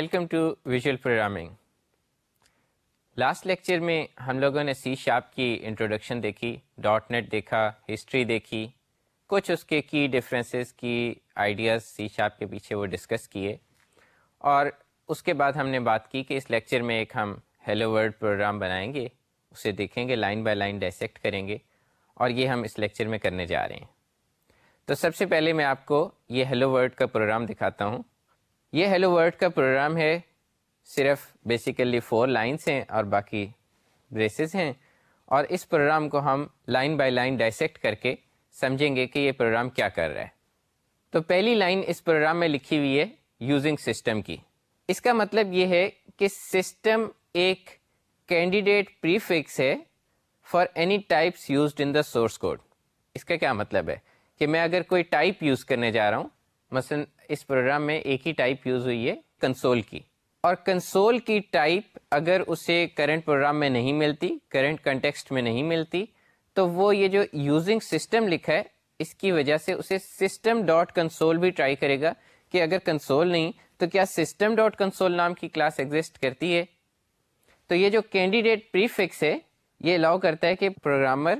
Welcome to visual programming last lecture میں ہم لوگوں نے سی شاپ کی انٹروڈکشن دیکھی ڈاٹ نیٹ دیکھا ہسٹری دیکھی، کچھ اس کے کی ڈفرینسز کی آئیڈیاز سی شاپ کے پیچھے وہ ڈسکس کیے اور اس کے بعد ہم نے بات کی کہ اس لیکچر میں ایک ہم ہیلو ورڈ پروگرام بنائیں گے، اسے دیکھیں گے لائن بائی لائن ڈائسیکٹ کریں گے اور یہ ہم اس لیکچر میں کرنے جا رہے ہیں۔ تو سب سے پہلے میں آپ کو یہ ہیلو ورڈ کا پروگرام دکھاتا ہوں۔ یہ ہیلو ورڈ کا پروگرام ہے۔ صرف بیسیکلی فور لائنس ہیں اور باقی بریسز ہیں۔ اور اس پروگرام کو ہم لائن بائی لائن ڈائسیکٹ کر کے سمجھیں گے کہ یہ پروگرام کیا کر رہا ہے۔ تو پہلی لائن اس پروگرام میں لکھی ہوئی ہے یوزنگ سسٹم کی۔ اس کا مطلب یہ ہے کہ سسٹم ایک کینڈیڈیٹ پریفکس ہے for any types used in the source code اس کا کیا مطلب ہے کہ میں اگر کوئی ٹائپ یوز کرنے جا رہا ہوں مثلا اس پروگرام میں ایک ہی ٹائپ یوز ہوئی ہے کنسول کی۔ اور کنسول کی ٹائپ اگر اسے کرنٹ پروگرام میں نہیں ملتی کرنٹ کنٹیکسٹ میں نہیں ملتی، تو وہ یہ جو یوزنگ سسٹم لکھا ہے، اس کی وجہ سے اسے سسٹم ڈاٹ کنسول بھی ٹرائی کرے گا کہ اگر کنسول نہیں، تو کیا سسٹم ڈاٹ کنسول نام کی کلاس ایگزسٹ کرتی ہے؟ تو یہ جو کینڈیڈیٹ پریفکس ہے، یہ الاؤ کرتا ہے کہ پروگرامر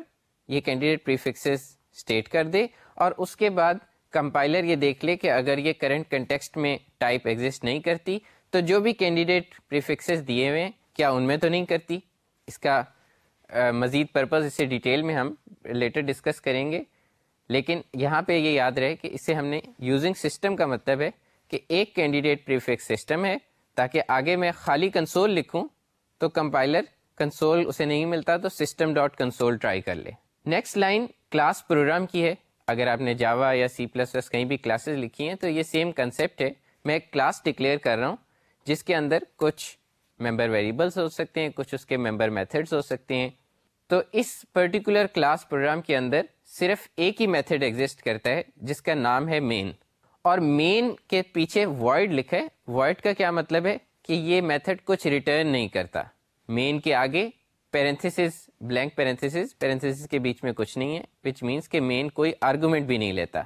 یہ کینڈیڈیٹ پریفکسز اسٹیٹ کر دے اور اس کے بعد کمپائلر یہ دیکھ لے کہ اگر یہ کرنٹ کنٹیکسٹ میں ٹائپ ایگزسٹ نہیں کرتی، تو جو بھی کینڈیڈیٹ پریفکسز دیے ہوئے ہیں، کیا ان میں تو نہیں کرتی؟ اس کا مزید پرپز اسے ڈیٹیل میں ہم لیٹر ڈسکس کریں گے۔ لیکن یہاں پہ یہ یاد رہے کہ اس سے ہم نے یوزنگ سسٹم کا مطلب ہے کہ ایک کینڈیڈیٹ پریفکس سسٹم ہے، تاکہ آگے میں خالی کنسول لکھوں تو کمپائلر کنسول اسے نہیں ملتا، تو سسٹم ڈاٹ کنسول ٹرائی کر لے۔ نیکسٹ لائن کلاس پروگرام کی ہے۔ اگر آپ نے جاوا یا سی پلس پلس کہیں بھی کلاسز لکھی ہیں تو یہ سیم کنسیپٹ ہے۔ میں ایک کلاس ڈکلیئر کر رہا ہوں، جس کے اندر کچھ ممبر ویریبلس ہو سکتے ہیں، کچھ اس کے ممبر میتھڈس ہو سکتے ہیں۔ تو اس پرٹیکولر کلاس پروگرام کے اندر صرف ایک ہی میتھڈ ایگزسٹ کرتا ہے، جس کا نام ہے مین اور مین کے پیچھے وائڈ لکھا ہے۔ وائڈ کا کیا مطلب ہے؟ کہ یہ میتھڈ کچھ ریٹرن نہیں کرتا۔ مین کے آگے پیرنتھس بلینک پیرنتھس پیرنتھس کے بیچ میں کچھ نہیں ہے وچ مینس کہ مین کوئی آرگومنٹ بھی نہیں لیتا۔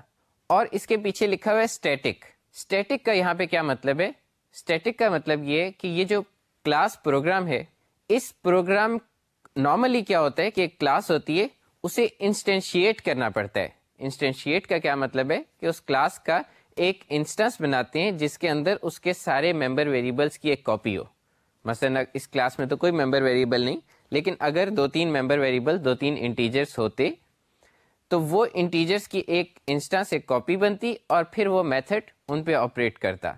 اور اس کے پیچھے لکھا ہوا ہے اسٹیٹک اسٹیٹک کا یہاں پہ کیا مطلب ہے؟ اسٹیٹک کا مطلب یہ کہ یہ جو کلاس پروگرام ہے، اس پروگرام نارملی کیا ہوتا ہے کہ ایک کلاس ہوتی ہے، اسے انسٹینشیٹ کرنا پڑتا ہے۔ انسٹینشیٹ کا کیا مطلب ہے؟ کہ اس کلاس کا ایک انسٹنس بناتے ہیں جس کے اندر اس کے سارے ممبر ویریبلس کی ایک کاپی ہو۔ مثلا اس کلاس میں تو کوئی ممبر ویریبل نہیں لیکن اگر دو تین ممبر ویریبل دو تین انٹیجرس ہوتے، تو وہ انٹیجرس کی ایک انسٹنس ایک کاپی بنتی اور پھر وہ میتھڈ ان پہ آپریٹ کرتا۔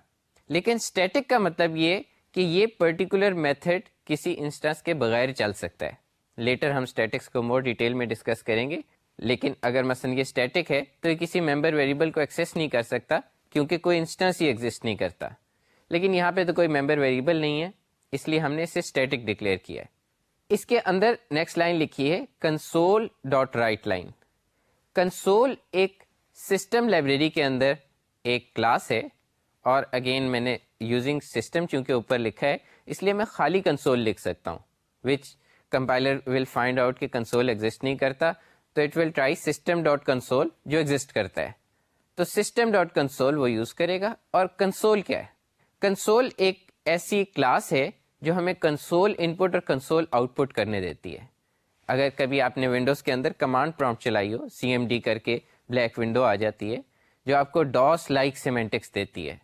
لیکن اسٹیٹک کا مطلب یہ کہ یہ پرٹیکولر میتھڈ کسی انسٹنس کے بغیر چل سکتا ہے۔ لیٹر ہم اسٹیٹکس کو مور ڈیٹیل میں ڈسکس کریں گے۔ لیکن اگر مثلا یہ اسٹیٹک ہے، تو یہ کسی ممبر ویریبل کو ایکسیس نہیں کر سکتا، کیونکہ کوئی انسٹنس ہی ایگزسٹ نہیں کرتا۔ لیکن یہاں پہ تو کوئی ممبر ویریبل نہیں ہے، اس لیے ہم نے اسے اسٹیٹک ڈکلیئر کیا ہے۔ اس کے اندر نیکسٹ لائن لکھی ہے console dot write line console ایک سسٹم لائبریری کے اندر ایک کلاس ہے اور اگین میں نے یوزنگ سسٹم چونکہ اوپر لکھا ہے، اس لیے میں خالی کنسول لکھ سکتا ہوں which compiler will find out کہ کنسول ایگزٹ نہیں کرتا، تو it will try system dot console جو ایگزٹ کرتا ہے. تو سسٹم ڈاٹ کنسول وہ یوز کرے گا اور کنسول کیا ہے? کنسول ایک ایسی کلاس ہے جو ہمیں کنسول ان پٹ اور کنسول آؤٹ پٹ کرنے دیتی ہے۔ اگر کبھی آپ نے ونڈوز کے اندر کمانڈ پرومپٹ چلائی ہو سی ایم ڈی کر کے بلیک ونڈو آ جاتی ہے، جو آپ کو ڈاس لائک سیمینٹکس دیتی ہے۔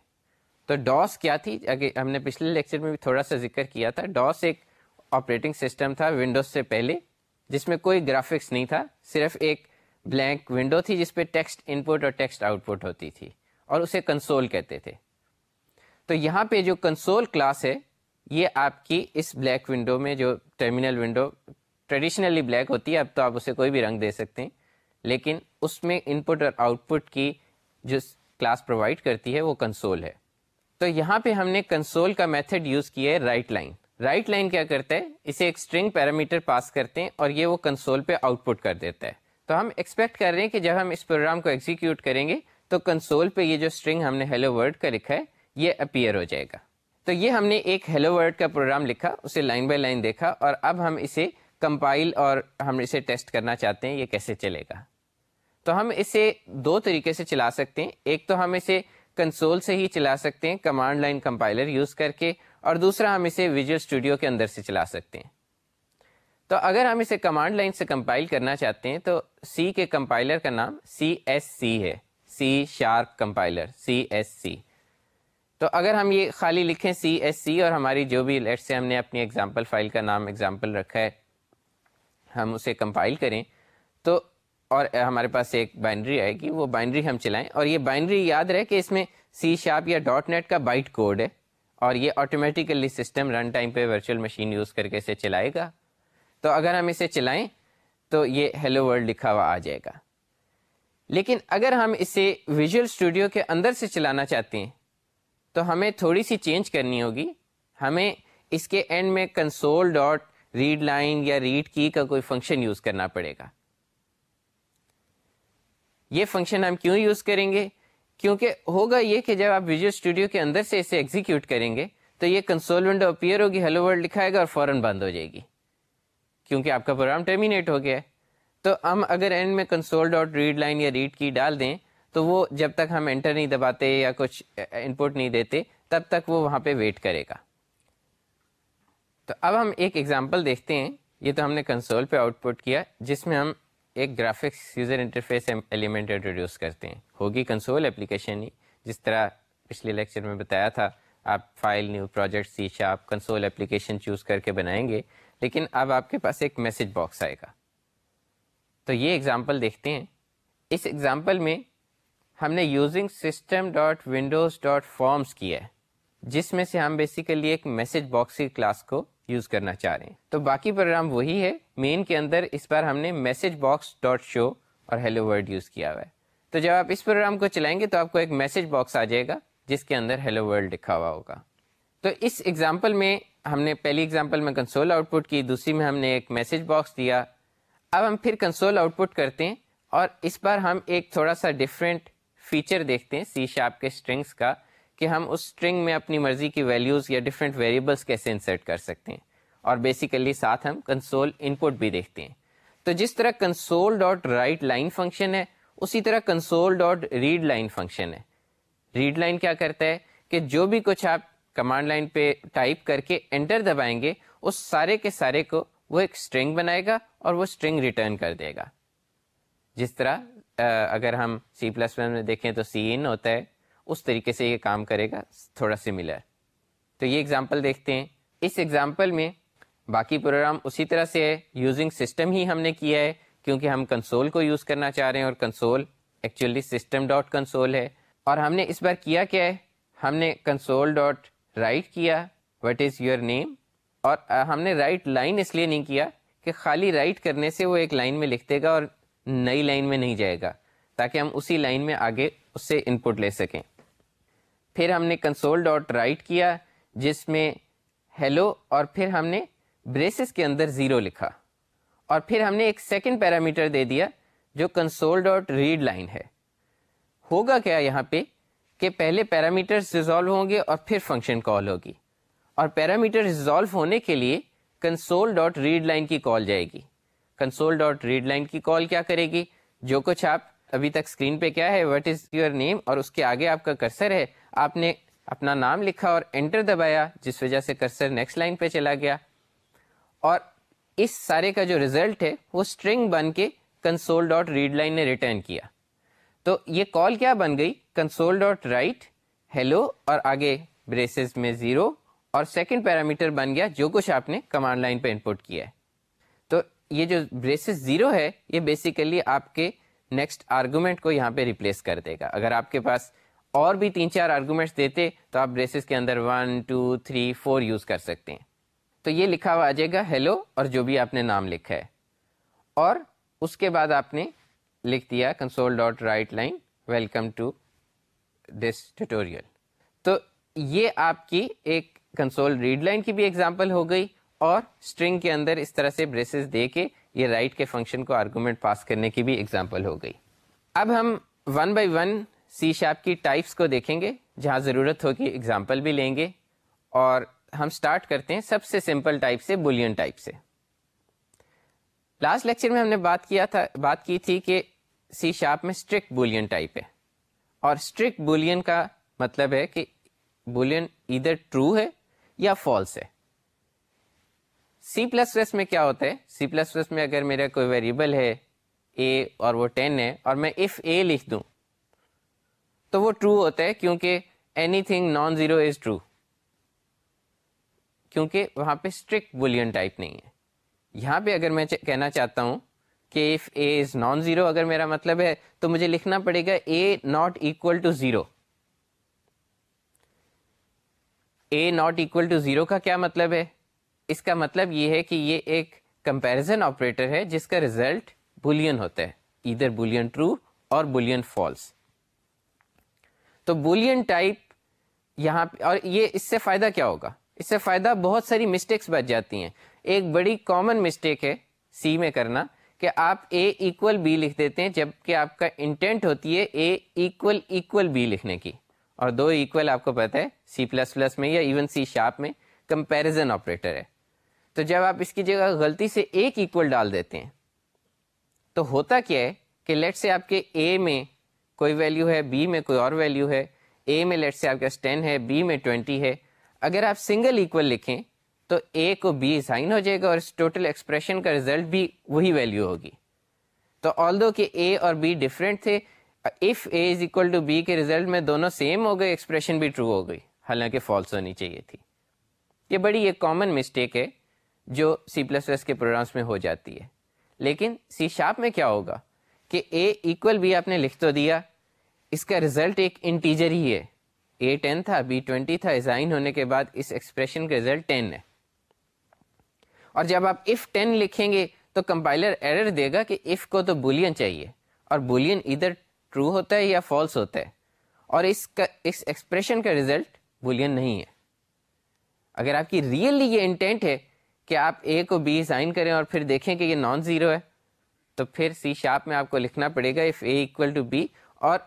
تو ڈاس کیا تھی؟ اگر ہم نے پچھلے لیکچر میں بھی تھوڑا سا ذکر کیا تھا ڈاس ایک آپریٹنگ سسٹم تھا ونڈوز سے پہلے، جس میں کوئی گرافکس نہیں تھا، صرف ایک بلینک ونڈو تھی جس پہ ٹیکسٹ ان پٹ اور ٹیکسٹ آؤٹ پٹ ہوتی تھی، اور اسے کنسول کہتے تھے۔ تو یہاں پہ جو کنسول کلاس ہے یہ آپ کی اس بلیک ونڈو میں جو ٹرمینل ونڈو ٹریڈیشنلی بلیک ہوتی ہے، اب تو آپ اسے کوئی بھی رنگ دے سکتے ہیں، لیکن اس میں ان پٹ اور آؤٹ پٹ کی جو کلاس پرووائڈ کرتی ہے وہ کنسول ہے۔ تو یہاں پہ ہم نے کنسول کا میتھڈ یوز کیا ہے رائٹ لائن رائٹ لائن کیا کرتا ہے؟ اسے ایک اسٹرنگ پیرامیٹر پاس کرتے ہیں اور یہ وہ کنسول پہ آؤٹ پٹ کر دیتا ہے۔ تو ہم ایکسپیکٹ کر رہے ہیں کہ جب ہم اس پروگرام کو ایگزیکیوٹ کریں گے، تو کنسول پہ یہ جو اسٹرنگ ہم نے ہیلو ورڈ کا لکھا ہے، یہ اپیئر ہو جائے گا۔ تو یہ ہم نے ایک ہیلو ورڈ کا پروگرام لکھا، اسے لائن بائی لائن دیکھا اور اب ہم اسے کمپائل اور ہم اسے ٹیسٹ کرنا چاہتے ہیں یہ کیسے چلے گا۔ تو ہم اسے دو طریقے سے چلا سکتے ہیں۔ ایک تو ہم اسے کنسول سے ہی چلا سکتے ہیں کمانڈ لائن کمپائلر یوز کر کے، اور دوسرا ہم اسے ویژل اسٹوڈیو کے اندر سے چلا سکتے ہیں۔ تو اگر ہم اسے کمانڈ لائن سے کمپائل کرنا چاہتے ہیں، تو سی کے کمپائلر کا نام سی ایس سی ہے۔ C sharp compiler C S C تو اگر ہم یہ خالی لکھیں سی ایس سی اور ہماری جو بھی لیٹ سے ہم نے اپنی ایگزامپل فائل کا نام ایگزامپل رکھا ہے، ہم اسے کمپائل کریں تو اور ہمارے پاس ایک بائنڈری آئے گی، وہ بائنڈری ہم چلائیں۔ اور یہ بائنڈری یاد رہے کہ اس میں سی شاپ یا ڈاٹ نیٹ کا بائٹ کوڈ ہے اور یہ آٹومیٹیکلی سسٹم رن ٹائم پہ ورچوئل مشین یوز کر کے اسے چلائے گا۔ تو اگر ہم اسے چلائیں تو یہ ہیلو ورلڈ لکھا ہوا آ جائے گا۔ لیکن اگر ہم اسے ویژول اسٹوڈیو کے اندر سے چلانا چاہتے ہیں تو ہمیں تھوڑی سی چینج کرنی ہوگی۔ ہمیں اس کے اینڈ میں کنسول ڈاٹ ریڈ لائن یا ریڈ کی کا کوئی فنکشن یوز کرنا پڑے گا۔ یہ فنکشن ہم کیوں یوز کریں گے؟ کیونکہ ہوگا یہ کہ جب آپ ویژول اسٹوڈیو کے اندر سے اسے ایگزیکیوٹ کریں گے، تو یہ کنسول ونڈو اپیئر ہوگی ہیلو ورلڈ لکھائے گا اور فوراً بند ہو جائے گی۔ کیونکہ آپ کا پروگرام ٹرمینیٹ ہو گیا ہے۔ تو ہم اگر اینڈ میں کنسول ڈاٹ ریڈ لائن یا ریڈ کی ڈال دیں تو وہ جب تک ہم انٹر نہیں دباتے یا کچھ انپٹ نہیں دیتے، تب تک وہ وہاں پہ ویٹ کرے گا۔ تو اب ہم ایک ایگزامپل دیکھتے ہیں۔ یہ تو ہم نے کنسول پہ آؤٹ پٹ کیا، جس میں ہم ایک graphics user interface element introduce کرتے ہیں۔ ہوگی کنسول اپلیکیشن ہی، جس طرح پچھلے لیکچر میں بتایا تھا، آپ file new project C sharp console application choose کر کے بنائیں گے۔ لیکن اب آپ کے پاس ایک میسج باکس آئے گا۔ تو یہ ایگزامپل دیکھتے ہیں۔ اس ایگزامپل میں ہم نے using system dot windows dot forms کیا ہے، جس میں سے ہم بیسیکلی ایک میسج باکس کی کلاس کو یوز کرنا چاہ رہے ہیں۔ تو باقی پروگرام وہی ہے مین کے اندر اس بار ہم نے میسج باکس ڈاٹ شو اور ہیلو ورڈ یوز کیا ہوا ہے۔ تو جب آپ اس پروگرام کو چلائیں گے تو آپ کو ایک میسج باکس آ جائے گا، جس کے اندر ہیلو ورلڈ لکھا ہوا ہوگا۔ تو اس ایگزامپل میں ہم نے پہلی ایگزامپل میں کنسول آؤٹ پٹ کی، دوسری میں ہم نے ایک میسج باکس دیا۔ اب ہم پھر کنسول آؤٹ پٹ کرتے ہیں اور اس بار ہم ایک تھوڑا سا ڈفرینٹ فیچر دیکھتے ہیں سی شاپ کے اسٹرنگس کا، کہ ہم اس اسٹرنگ میں اپنی مرضی کی ویلیوز یا ڈفرینٹ ویریبلس کیسے انسرٹ کر سکتے ہیں۔ اور بیسیکلی ساتھ ہم کنسول ان پٹ بھی دیکھتے ہیں۔ تو جس طرح console dot write line function ہے، اسی طرح console dot read line function ہے۔ ریڈ لائن کیا کرتا ہے؟ کہ جو بھی کچھ آپ کمانڈ لائن پہ ٹائپ کر کے انٹر دبائیں گے، اس سارے کے سارے کو وہ ایک اسٹرنگ بنائے گا اور وہ اسٹرنگ ریٹرن کر دے گا۔ جس طرح اگر ہم سی پلس ون میں دیکھیں تو سی ان ہوتا ہے، اس طریقے سے یہ کام کرے گا، تھوڑا سملر تو یہ ایگزامپل دیکھتے ہیں۔ اس ایگزامپل میں باقی پروگرام اسی طرح سے ہے۔ یوزنگ سسٹم ہی ہم نے کیا ہے، کیونکہ ہم کنسول کو یوز کرنا چاہ رہے ہیں اور console actually system dot console ہے۔ اور ہم نے اس بار کیا کیا ہے؟ ہم نے کنسول ڈاٹ رائٹ کیا وٹ از یور نیم اور ہم نے رائٹ لائن اس لیے نہیں کیا کہ خالی رائٹ کرنے سے وہ ایک لائن میں لکھ دے گا اور نئی لائن میں نہیں جائے گا، تاکہ ہم اسی لائن میں آگے اس سے ان پٹ لے سکیں۔ پھر ہم نے کنسول ڈاٹ رائٹ کیا، جس میں ہیلو اور پھر ہم نے بریسز کے اندر زیرو لکھا۔ اور پھر ہم نے ایک سیکنڈ پیرامیٹر دے دیا، جو کنسول ڈاٹ ریڈ لائن ہے۔ ہوگا کیا یہاں پہ کہ پہلے پیرامیٹر ریزالو ہوں گے اور پھر فنکشن کال ہوگی۔ اور پیرامیٹر ریزالو ہونے کے لیے کنسول ڈاٹ ریڈ لائن کی کال جائے گی۔ کنسول ڈاٹ ریڈ لائن کی کال کیا کرے گی؟ جو کچھ آپ ابھی تک اسکرین پہ کیا ہے وٹ از یور نیم اور اس کے آگے آپ کا کرسر ہے، آپ نے اپنا نام لکھا اور انٹر دبایا، جس وجہ سے کرسر نیکسٹ لائن پہ چلا گیا۔ اور اس سارے کا جو ریزلٹ ہے، وہ اسٹرنگ بن کے کنسول ڈاٹ ریڈ لائن نے ریٹرن کیا۔ تو یہ کال کیا بن گئی؟ کنسول ڈاٹ رائٹ ہیلو اور آگے بریسز میں زیرو اور سیکنڈ پیرامیٹر بن گیا، جو کچھ آپ نے کمانڈ لائن پہ انپٹ کیا ہے۔ یہ جو بریسز زیرو ہے، یہ بیسیکلی آپ کے نیکسٹ آرگومنٹ کو یہاں پہ ریپلیس کر دے گا۔ اگر آپ کے پاس اور بھی تین چار آرگومنٹس دیتے تو آپ بریسز کے اندر one two three four use کر سکتے ہیں۔ تو یہ لکھا ہوا آ جائے گا ہیلو اور جو بھی آپ نے نام لکھا ہے۔ اور اس کے بعد آپ نے لکھ دیا console dot write line welcome to this tutorial تو یہ آپ کی ایک کنسول ریڈ لائن کی بھی ایگزامپل ہو گئی۔ اور اسٹرنگ کے اندر اس طرح سے بریسز دے کے یہ رائٹ right کے فنکشن کو آرگومنٹ پاس کرنے کی بھی ایگزامپل ہو گئی۔ اب ہم one by one C sharp کی ٹائپس کو دیکھیں گے، جہاں ضرورت ہوگی ایگزامپل بھی لیں گے۔ اور ہم اسٹارٹ کرتے ہیں سب سے سمپل ٹائپ سے بولین ٹائپ سے۔ لاسٹ لیکچر میں ہم نے بات کیا تھا، بات کی تھی کہ سی شاپ میں اسٹرکٹ بولین ٹائپ ہے۔ اور اسٹرکٹ بولین کا مطلب ہے کہ بولین ادھر ٹرو ہے یا فالس ہے۔ سی پلس پلس میں کیا ہوتا ہے؟ سی پلس پلس میں اگر میرا کوئی ویریبل ہے اے اور وہ ٹین ہے، اور میں اف اے لکھ دوں، تو وہ ٹرو ہوتا ہے کیونکہ anything non zero is true کیونکہ وہاں پہ اسٹرکٹ بولین ٹائپ نہیں ہے۔ یہاں پہ اگر میں کہنا چاہتا ہوں کہ if a is non zero اگر میرا مطلب ہے تو مجھے لکھنا پڑے گا a not equal to zero a not equal to zero کا کیا مطلب ہے؟ اس کا مطلب یہ ہے کہ یہ ایک کمپیرزن آپریٹر ہے، جس کا ریزلٹ بولین ہوتا ہے۔ ادھر بولین ٹرو اور بولین فالس تو بولین ٹائپ یہاں اور یہ اس سے فائدہ کیا ہوگا؟ اس سے فائدہ بہت ساری مسٹیکس بچ جاتی ہیں۔ ایک بڑی کامن مسٹیک ہے سی میں کرنا کہ آپ اے ایکول بی لکھ دیتے ہیں، جبکہ آپ کا انٹینٹ ہوتی ہے اے ایکول ایکول بی لکھنے کی۔ اور دو ایکول آپ کو پتا ہے سی پلس پلس میں یا ایون سی شارپ میں کمپیرزن آپریٹر ہے۔ تو جب آپ اس کی جگہ غلطی سے ایک ایکول ڈال دیتے ہیں، تو ہوتا کیا ہے کہ لیٹ سے آپ کے اے میں کوئی ویلیو ہے بی میں کوئی اور ویلیو ہے اے میں لیٹ سے آپ کے ٹین ہے بی میں ٹوینٹی ہے۔ اگر آپ سنگل ایکول لکھیں تو اے کو بی سائن ہو جائے گا اور اس ٹوٹل ایکسپریشن کا ریزلٹ بھی وہی ویلیو ہوگی۔ تو آل دو کہ اے اور بی ڈفرینٹ تھے if a is equal to b کے ریزلٹ میں دونوں سیم ہو گئے ایکسپریشن بھی ٹرو ہو گئی۔ حالانکہ فالس ہونی چاہیے تھی۔ یہ بڑی ایک کامن مسٹیک ہے۔ جو سی پلس ایس کے پروگرامس میں ہو جاتی ہے۔ لیکن سی شاپ میں کیا ہوگا کہ اے ایکول بی آپ نے لکھ تو دیا، اس کا ریزلٹ ایک انٹیجر ہی ہے۔ اے ٹین تھا بی ٹوینٹی تھا ازائن ہونے کے بعد اس ایکسپریشن کا ریزلٹ ٹین ہے۔ اور جب آپ اف ٹین لکھیں گے تو کمپائلر ایرر دے گا کہ اف کو تو بولین چاہیے۔ اور بولین ادھر ٹرو ہوتا ہے یا فالس ہوتا ہے۔ اور اس کا اس ایکسپریشن کا ریزلٹ بولین نہیں ہے۔ اگر آپ کی ریئلی یہ انٹینٹ ہے کہ آپ اے کو بی سائن کریں اور پھر دیکھیں کہ یہ نان زیرو ہے، تو پھر سی شاپ میں آپ کو لکھنا پڑے گا if a equal to b اور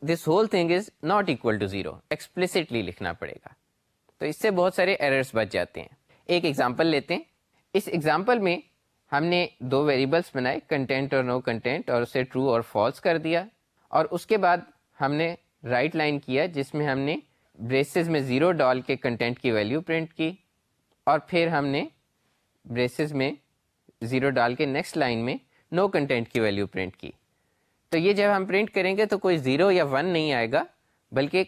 this whole thing is not equal to zero explicitly لکھنا پڑے گا۔ تو اس سے بہت سارے ایررس بچ جاتے ہیں۔ ایک ایگزامپل لیتے ہیں۔ اس ایگزامپل میں ہم نے دو ویریبلس بنائے کنٹینٹ اور نو کنٹینٹ اور اسے ٹرو اور فالس کر دیا۔ اور اس کے بعد ہم نے رائٹ right لائن کیا، جس میں ہم نے بریسز میں زیرو ڈال کے کنٹینٹ کی ویلیو پرنٹ کی۔ اور پھر ہم نے بریسز میں زیرو ڈال کے نیکسٹ لائن میں نو کنٹینٹ کی ویلیو پرنٹ کی۔ تو یہ جب ہم پرنٹ کریں گے تو کوئی زیرو یا ون نہیں آئے گا، بلکہ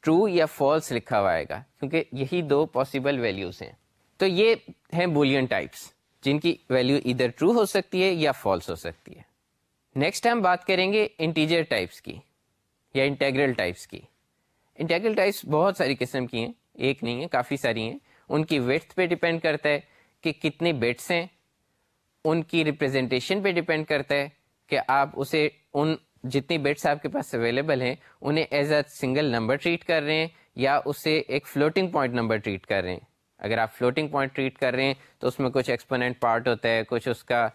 ٹرو یا فالس لکھا ہوا آئے گا، کیونکہ یہی دو پاسبل ویلیوز ہیں۔ تو یہ ہیں بولین ٹائپس جن کی ویلیو ادھر ٹرو ہو سکتی ہے یا فالس ہو سکتی ہے۔ نیکسٹ ہم بات کریں گے انٹیجر ٹائپس کی یا انٹیگرل ٹائپس کی۔ انٹیگرل ٹائپس بہت ساری قسم کی ہیں، ایک نہیں ہے، کافی ساری ہیں۔ ان کی ویتھ پہ ڈپینڈ کرتا ہے۔ کہ کتنے بٹس ہیں، ان کی ریپرزینٹیشن پہ ڈپینڈ کرتا ہے کہ آپ اسے، ان جتنی بٹس آپ کے پاس اویلیبل ہیں، انہیں as a single number treat کر رہے ہیں یا اسے ایک فلوٹنگ پوائنٹ نمبر ٹریٹ کر رہے ہیں۔ اگر آپ فلوٹنگ پوائنٹ ٹریٹ کر رہے ہیں تو اس میں کچھ ایکسپوننٹ پارٹ ہوتا ہے، کچھ اس کا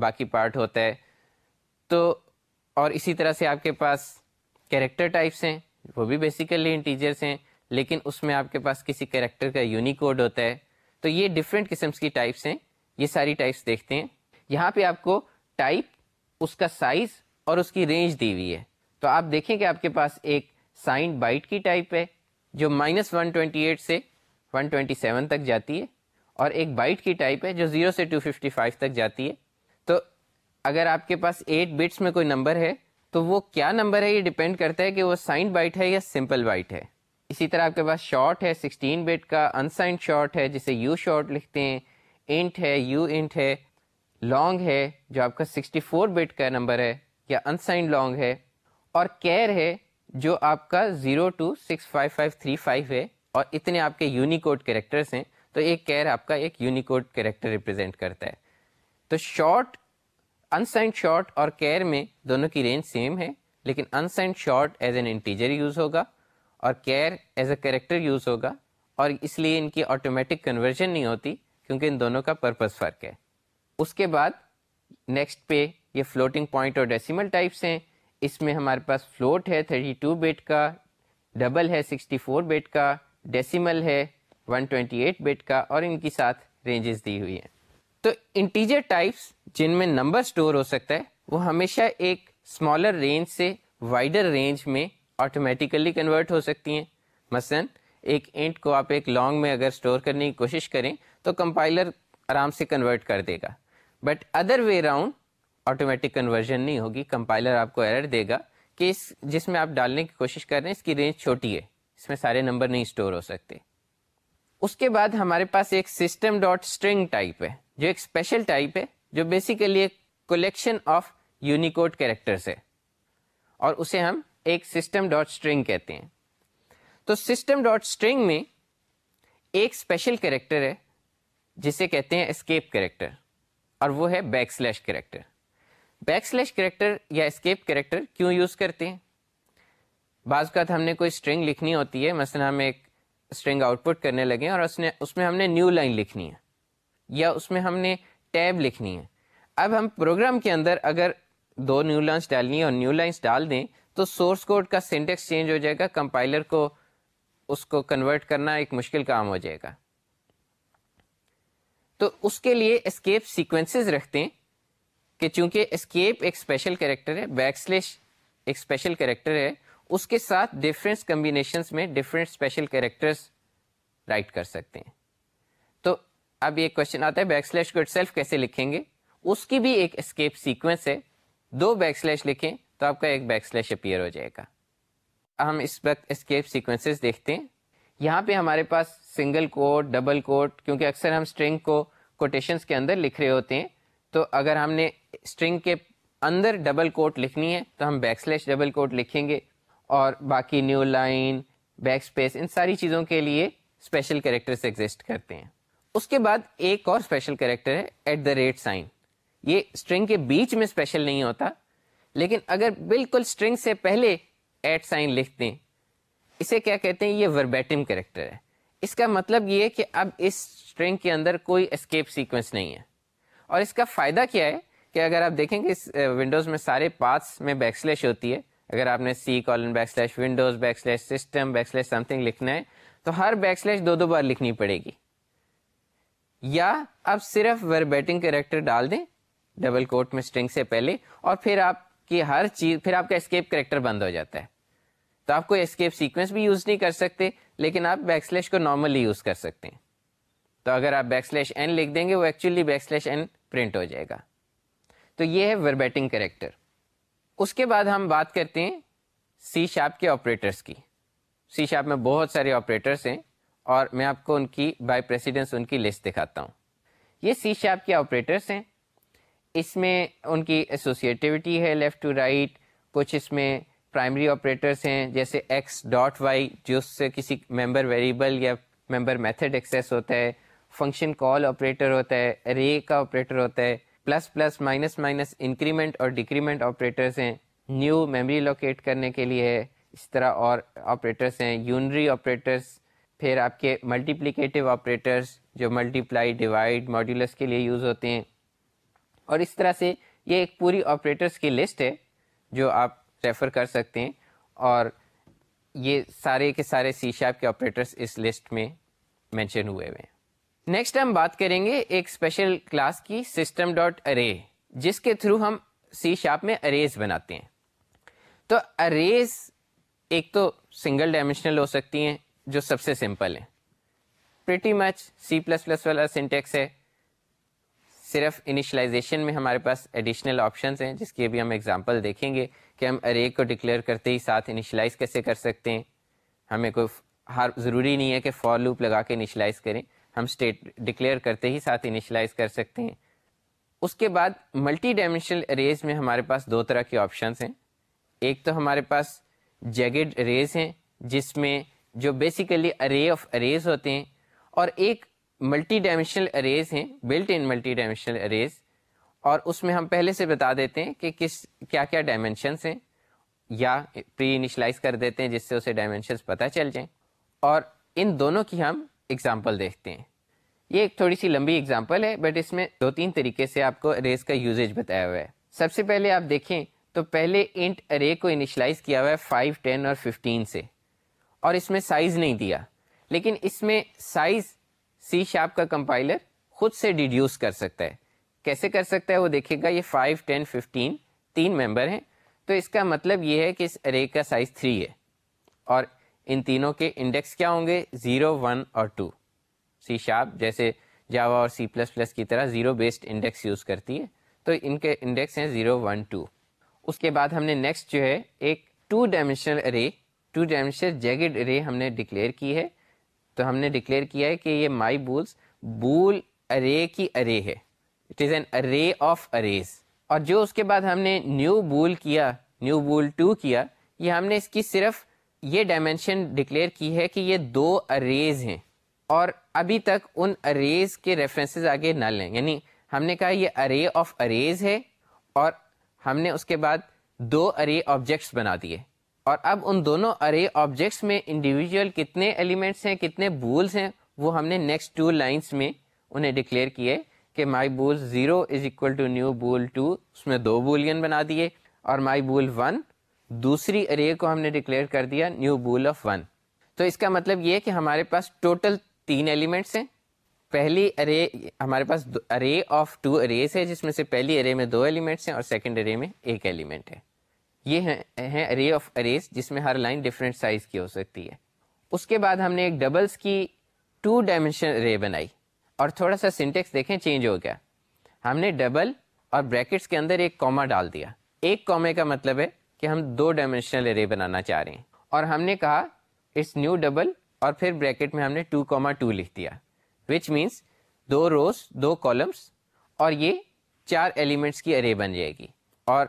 باقی پارٹ ہوتا ہے۔ تو، اور اسی طرح سے آپ کے پاس کیریکٹر ٹائپس ہیں، وہ بھی بیسیکلی انٹیجرس ہیں، لیکن اس میں آپ کے پاس کسی کیریکٹر کا یونیکوڈ ہوتا ہے۔ تو یہ ڈفرینٹ قسمس کی ٹائپس ہیں، یہ ساری ٹائپس دیکھتے ہیں۔ یہاں پہ آپ کو ٹائپ اس کا سائز اور اس کی رینج دی ہوئی ہے۔ تو آپ دیکھیں کہ آپ کے پاس ایک سائن بائٹ کی ٹائپ ہے، جو مائنس ون ٹوینٹی ایٹ سے ون ٹوینٹی سیون تک جاتی ہے، اور ایک بائٹ کی ٹائپ ہے جو زیرو سے ٹو ففٹی فائیو تک جاتی ہے۔ تو اگر آپ کے پاس ایٹ بٹس میں کوئی نمبر ہے، تو وہ کیا نمبر ہے یہ ڈپینڈ کرتا ہے کہ وہ سائن بائٹ ہے یا سمپل بائٹ ہے۔ اسی طرح آپ کے پاس شارٹ ہے سکسٹین بٹ کا انسائنڈ شارٹ ہے، جسے یو شارٹ لکھتے ہیں انٹ ہے یو انٹ ہے لانگ ہے، جو آپ کا سکسٹی فور بٹ کا نمبر ہے، یا انسائنڈ لانگ ہے، اور کیئر ہے، جو آپ کا zero two six five five three five ہے، اور اتنے آپ کے یونیکوڈ کریکٹرس ہیں۔ تو ایک کیئر آپ کا ایک یونیکوڈ کریکٹر ریپرزینٹ کرتا ہے۔ تو شارٹ انسائنڈ شارٹ اور کیئر میں دونوں کی رینج سیم ہے، لیکن unsigned short as an integer use ہوگا۔ اور char as a character use ہوگا اور اس لیے ان کی آٹومیٹک کنورژن نہیں ہوتی کیونکہ ان دونوں کا پرپز فرق ہے۔ اس کے بعد نیکسٹ پہ یہ فلوٹنگ پوائنٹ اور ڈیسیمل ٹائپس ہیں۔ اس میں ہمارے پاس فلوٹ ہے 32 بیٹ کا ڈبل ہے 64 بیٹ کا ڈیسیمل ہے 128 بیٹ کا اور ان کی ساتھ رینجز دی ہوئی ہیں۔ تو انٹیجر ٹائپس جن میں نمبر سٹور ہو سکتا ہے، وہ ہمیشہ ایک اسمالر رینج سے وائڈر رینج میں آٹومیٹیکلی کنورٹ ہو سکتی ہیں۔ مثلا ایک انٹ کو آپ ایک لانگ میں اگر اسٹور کرنے کی کوشش کریں تو کمپائلر آرام سے کنورٹ کر دے گا۔ But other way round automatic conversion نہیں ہوگی کمپائلر آپ کو ایرر دے گا کہ اس جس میں آپ ڈالنے کی کوشش کر رہے ہیں، اس کی رینج چھوٹی ہے۔ اس میں سارے نمبر نہیں اسٹور ہو سکتے۔ اس کے بعد ہمارے پاس ایک سسٹم ڈاٹ اسٹرنگ ٹائپ ہے، جو ایک اسپیشل ٹائپ ہے، جو بیسیکلی ایک کولیکشن آف یونیکوڈ کیریکٹرس ہے۔ اور اسے ہم ایک سسٹم ڈاٹ اسٹرنگ کہتے ہیں۔ تو سسٹم ڈاٹ اسٹرنگ میں ایک اسپیشل کریکٹر ہے، جسے کہتے ہیں اسکیپ کریکٹر اور وہ ہے back slash character back slash character یا اسکیپ کریکٹر کیوں یوز کرتے ہیں؟ بعض اوقات ہم نے کوئی اسٹرنگ لکھنی ہوتی ہے، مثلا ہم ایک اسٹرنگ آؤٹ پٹ کرنے لگے اور اس نے، اس میں ہم نے نیو لائن لکھنی ہے، یا اس میں ہم نے ٹیب لکھنی ہے۔ اب ہم پروگرام کے اندر اگر دو نیو لائنس ڈالنی ہے اور نیو لائنس ڈال دیں تو سورس کوڈ کا سینٹیکس چینج ہو جائے گا کمپائلر کو اس کو کنورٹ کرنا ایک مشکل کام ہو جائے گا۔ تو اس کے لیے اسکیپ سیکوینسز رکھتے ہیں کہ چونکہ اسکیپ ایک اسپیشل کریکٹر ہے بیک سلیش ایک اسپیشل کریکٹر ہے، اس کے ساتھ ڈفرینس کمبینیشنس میں ڈفرینٹ اسپیشل کریکٹرس رائٹ کر سکتے ہیں۔ تو اب یہ کوشچن آتا ہے بیک سلیش کو سیلف کیسے لکھیں گے؟ اس کی بھی ایک اسکیپ سیکوینس ہے۔ دو بیک سلیش لکھیں۔ تو آپ کا ایک بیک سلیش اپیئر ہو جائے گا۔ ہم اس وقت اسکیپ سیکوینسز دیکھتے ہیں۔ یہاں پہ ہمارے پاس سنگل کوٹ ڈبل کوٹ کیونکہ اکثر ہم اسٹرنگ کو کوٹیشنس کے اندر لکھ رہے ہوتے ہیں۔ تو اگر ہم نے اسٹرنگ کے اندر ڈبل کوٹ لکھنی ہے، تو ہم بیک سلیش ڈبل کوٹ لکھیں گے۔ اور باقی نیو لائن بیک اسپیس ان ساری چیزوں کے لیے اسپیشل کریکٹرس ایگزٹ کرتے ہیں۔ اس کے بعد ایک اور اسپیشل کریکٹر ہے ایٹ دا ریٹ سائن یہ اسٹرنگ کے بیچ میں اسپیشل نہیں ہوتا۔ لیکن اگر بالکل اسٹرنگ سے پہلے ایٹ سائن لکھ دیں، اسے کیا کہتے ہیں؟ یہ وربیٹم کریکٹر ہے۔ اس کا مطلب یہ ہے کہ اب اس اسٹرنگ کے اندر کوئی اسکیپ سیکوینس نہیں ہے۔ اور اس کا فائدہ کیا ہے کہ اگر آپ دیکھیں گے اس ونڈوز میں سارے پارٹس میں بیک سلیش ہوتی ہے، اگر آپ نے C colon back slash Windows back slash system back slash something لکھنا ہے، تو ہر بیک سلیش دو دو بار لکھنی پڑے گی۔ یا اب صرف وربیٹنگ کریکٹر ڈال دیں ڈبل کوٹ میں اسٹرنگ سے پہلے، اور پھر آپ کی ہر چیز پھر آپ کا اسکیپ کریکٹر بند ہو جاتا ہے۔ تو آپ کو اسکیپ سیکوینس بھی یوز نہیں کر سکتے، لیکن آپ بیک سلیش کو نارملی یوز کر سکتے ہیں۔ تو اگر آپ بیک سلیش این لکھ دیں گے، وہ actually back slash n print ہو جائے گا۔ تو یہ ہے وربیٹنگ کریکٹر اس کے بعد ہم بات کرتے ہیں سی شاپ کے آپریٹرس کی۔ سی شاپ میں بہت سارے آپریٹرس ہیں اور میں آپ کو ان کی بائی پریسیڈنس ان کی لسٹ دکھاتا ہوں۔ یہ سی شاپ کے آپریٹرس ہیں۔ اس میں ان کی ایسوسیٹیوٹی ہے لیفٹ ٹو رائٹ کچھ اس میں پرائمری آپریٹرس ہیں، جیسے ایکس ڈاٹ وائی جو اس سے کسی ممبر ویریبل یا ممبر میتھڈ ایکسیس ہوتا ہے فنکشن کال آپریٹر ہوتا ہے رے کا آپریٹر ہوتا ہے plus plus minus minus increment اور ڈیکریمنٹ آپریٹرس ہیں۔ نیو میموری لوکیٹ کرنے کے لیے ہے اس طرح اور آپریٹرس ہیں۔ یونری آپریٹرس پھر آپ کے ملٹیپلیکیٹیو آپریٹرس جو ملٹیپلائی ڈیوائڈ ماڈیولس کے لیے یوز ہوتے ہیں۔ اور اس طرح سے یہ ایک پوری آپریٹرس کی لسٹ ہے جو آپ ریفر کر سکتے ہیں اور یہ سارے کے سارے سی شاپ کے آپریٹرس اس لسٹ میں مینشن ہوئے ہوئے ہیں۔ نیکسٹ ہم بات کریں گے ایک اسپیشل کلاس کی سسٹم ڈاٹ ارے جس کے تھرو ہم سی شاپ میں اریز بناتے ہیں۔ تو اریز ایک تو سنگل ڈائمینشنل ہو سکتی ہیں جو سب سے سمپل ہیں۔ Pretty much C plus plus والا سنٹیکس ہے۔ صرف انیشلائزیشن میں ہمارے پاس ایڈیشنل آپشنس ہیں، جس کی ابھی ہم ایگزامپل دیکھیں گے کہ ہم ارے کو ڈکلیئر کرتے ہی ساتھ انیشلائز کیسے کر سکتے ہیں۔ ہمیں کوئی ہر ضروری نہیں ہے کہ فور لوپ لگا کے انیشلائز کریں۔ ہم اسٹیٹ ڈکلیئر کرتے ہی ساتھ انیشلائز کر سکتے ہیں۔ اس کے بعد ملٹی ڈائمینشنل اریز میں ہمارے پاس دو طرح کے آپشنس ہیں۔ ایک تو ہمارے پاس جیگڈ اریز ہیں، جس میں جو بیسیکلی ارے آف اریز ہوتے ہیں، اور ایک ملٹی ڈائمینشنل اریز ہیں built in multi dimensional arrays اور اس میں ہم پہلے سے بتا دیتے ہیں کہ کس کیا کیا ڈائمینشنس ہیں یا پری انیشلائز کر دیتے ہیں جس سے اسے ڈائمینشنس پتہ چل جائیں۔ اور ان دونوں کی ہم اگزامپل دیکھتے ہیں۔ یہ ایک تھوڑی سی لمبی اگزامپل ہے بٹ اس میں دو تین طریقے سے آپ کو اریز کا یوزیج بتایا ہوا ہے۔ سب سے پہلے آپ دیکھیں تو پہلے انٹ ارے کو انیشلائز کیا ہوا ہے 5, 10 اور 15 سے اور اس میں سائز نہیں دیا۔ لیکن اس میں سائز سی شاپ کا کمپائلر خود سے ڈیڈیوس کر سکتا ہے۔ کیسے کر سکتا ہے وہ دیکھے گا یہ 5, 10, 15 تین ممبر ہیں۔ تو اس کا مطلب یہ ہے کہ اس ارے کا سائز 3 ہے۔ اور ان تینوں کے انڈیکس کیا ہوں گے؟ زیرو ون اور ٹو سی شاپ جیسے جاوا اور سی پلس پلس کی طرح زیرو بیسڈ انڈیکس یوز کرتی ہے تو ان کے انڈیکس ہیں زیرو ون ٹو اس کے بعد ہم نے نیکسٹ جو ہے ایک two dimensional array two dimensional jagged array ہم نے ڈکلیئر کی ہے۔ تو ہم نے ڈکلیئر کیا ہے کہ یہ مائی بولس بول ارے کی ارے ہے۔ It is an array of arrays اور جو اس کے بعد ہم نے نیو بول کیا نیو بول ٹو کیا، یہ ہم نے اس کی صرف یہ ڈائمینشن ڈکلیئر کی ہے کہ یہ دو اریز ہیں۔ اور ابھی تک ان اریز کے ریفرنسز آگے نہ لیں۔ یعنی ہم نے کہا یہ ارے آف اریز ہے اور ہم نے اس کے بعد دو ارے آبجیکٹس بنا دیے۔ اور اب ان دونوں ارے آبجیکٹس میں انڈیویجول کتنے ایلیمنٹس ہیں، کتنے بولس ہیں، وہ ہم نے نیکسٹ ٹو لائنس میں انہیں ڈکلیئر کیے کہ my bool zero is equal to new bool two اس میں دو بولین بنا دیے اور مائی بول ون دوسری ارے کو ہم نے ڈکلیئر کر دیا نیو بول آف ون تو اس کا مطلب یہ کہ ہمارے پاس ٹوٹل تین ایلیمنٹس ہیں۔ پہلی ارے ہمارے پاس ارے آف ٹو اریز ہے، جس میں سے پہلی ارے میں دو ایلیمنٹس ہیں اور سیکنڈ ارے میں ایک ایلیمنٹ ہے۔ یہ ہیں ارے آف اریز جس میں ہر لائن ڈفرینٹ سائز کی ہو سکتی ہے۔ اس کے بعد ہم نے ایک ڈبلس کی ٹو ڈائمینشن ارے بنائی اور تھوڑا سا سنٹیکس دیکھیں چینج ہو گیا۔ ہم نے ڈبل اور بریکٹس کے اندر ایک کوما ڈال دیا۔ ایک کومے کا مطلب ہے کہ ہم دو ڈائمینشنل ارے بنانا چاہ رہے ہیں۔ اور ہم نے کہا اٹس نیو ڈبل اور پھر بریکٹ میں ہم نے ٹو کوما ٹو لکھ دیا۔ Which means do rows do columns اور یہ چار ایلیمنٹس کی ارے بن جائے گی۔ اور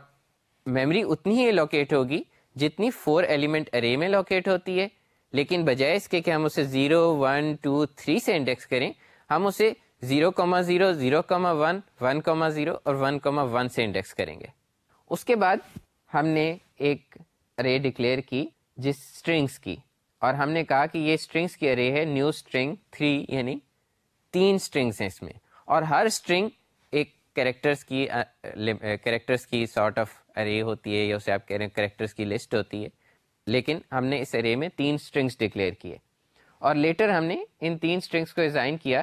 میموری اتنی ہی لوکیٹ ہوگی جتنی فور ایلیمنٹ ارے میں لوکیٹ ہوتی ہے۔ لیکن بجائے اس کے کہ ہم اسے زیرو ون ٹو تھری سے انڈیکس کریں، ہم اسے zero comma zero zero comma one one comma zero اور ون کوما ون سے انڈیکس کریں گے۔ اس کے بعد ہم نے ایک ارے ڈکلیئر کی جس اسٹرنگس کی، اور ہم نے کہا کہ یہ اسٹرنگس کی ارے ہے نیو اسٹرنگ تھری یعنی تین اسٹرنگس ہیں اس میں۔ اور ہر اسٹرنگ کریکٹرس کی uh, کریکٹرس uh, کی سارٹ آف ارے ہوتی ہے یا اسے آپ کہہ رہے ہیں کریکٹرس کی لسٹ ہوتی ہے۔ لیکن ہم نے اس ارے میں تین اسٹرنگس ڈکلیئر کیے۔ اور لیٹر ہم نے ان تین اسٹرنگس کو ڈیزائن کیا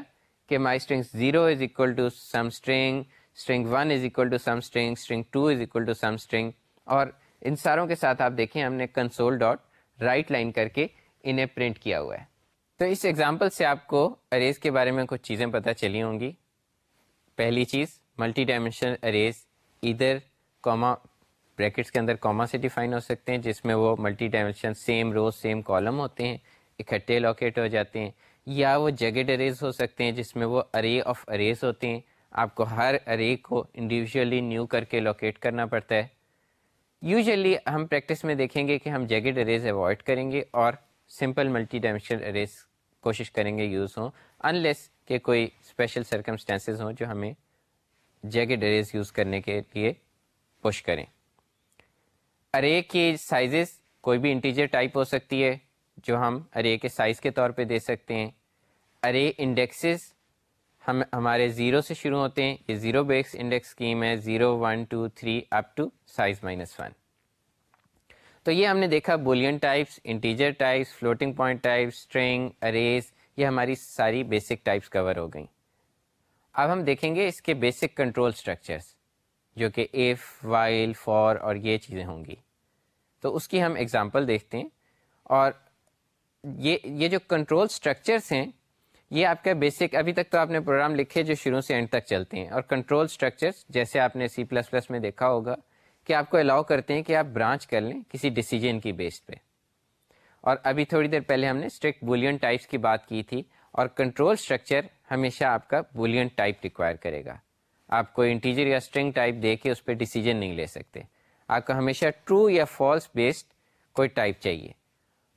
کہ my string zero is equal to some string string one is equal to some string string two is equal to some string اور ان ساروں کے ساتھ آپ دیکھیں ہم نے کنسول ڈاٹ رائٹ لائن کر کے انہیں پرنٹ کیا ہوا ہے۔ تو اس ایگزامپل سے آپ کو اریز کے بارے میں کچھ چیزیں پتہ چلی ہوں گی۔ پہلی چیز ملٹی ڈائمینشنل اریز ادھر کوما بریکٹس کے اندر کوما سے ڈیفائن ہو سکتے ہیں، جس میں وہ multi dimension same rows same column ہوتے ہیں، اکٹھے لوکیٹ ہو جاتے ہیں، یا وہ جگڈ اریز ہو سکتے ہیں، جس میں وہ ارے آف اریز ہوتے ہیں۔ آپ کو ہر ارے کو انڈیویژلی نیو کر کے لوکیٹ کرنا پڑتا ہے۔ یوزلی ہم پریکٹس میں دیکھیں گے کہ ہم جگڈ اریز اوائڈ کریں گے اور سمپل ملٹی ڈائمینشنل اریز کوشش کریں گے یوز ہوں ان لیس کہ کوئی اسپیشل سرکمسٹانسز ہوں جو ہمیں جیگڈ اریز یوز کرنے کے لیے پش کریں۔ ارے کی سائزز کوئی بھی انٹیجر ٹائپ ہو سکتی ہے جو ہم ارے کے سائز کے طور پہ دے سکتے ہیں۔ ارے انڈیکسز ہم ہمارے زیرو سے شروع ہوتے ہیں۔ یہ زیرو بیکس انڈیکس اسکیم ہے۔ Zero one two three up to size minus one تو یہ ہم نے دیکھا boolean types integer types floating point types string arrays یہ ہماری ساری بیسک ٹائپس کور ہو گئیں۔ اب ہم دیکھیں گے اس کے بیسک کنٹرول اسٹرکچرس جو کہ ایف وائل فور اور یہ چیزیں ہوں گی۔ تو اس کی ہم اگزامپل دیکھتے ہیں۔ اور یہ یہ جو کنٹرول اسٹرکچرس ہیں، یہ آپ کا بیسک ابھی تک تو آپ نے پروگرام لکھے جو شروع سے اینڈ تک چلتے ہیں۔ اور کنٹرول اسٹرکچرس جیسے آپ نے سی پلس پلس میں دیکھا ہوگا کہ آپ کو الاؤ کرتے ہیں کہ آپ برانچ کر لیں کسی ڈیسیجن کی بیس پہ۔ اور ابھی تھوڑی دیر پہلے ہم نے اسٹرکٹ بولین ٹائپس کی بات کی تھی۔ اور کنٹرول اسٹرکچر ہمیشہ آپ کا بولین ٹائپ ریکوائر کرے گا۔ آپ کو انٹیجر یا اسٹرنگ ٹائپ دے کے اس پہ ڈیسیجن نہیں لے سکتے۔ آپ کو ہمیشہ ٹرو یا فالس بیسڈ کوئی ٹائپ چاہیے۔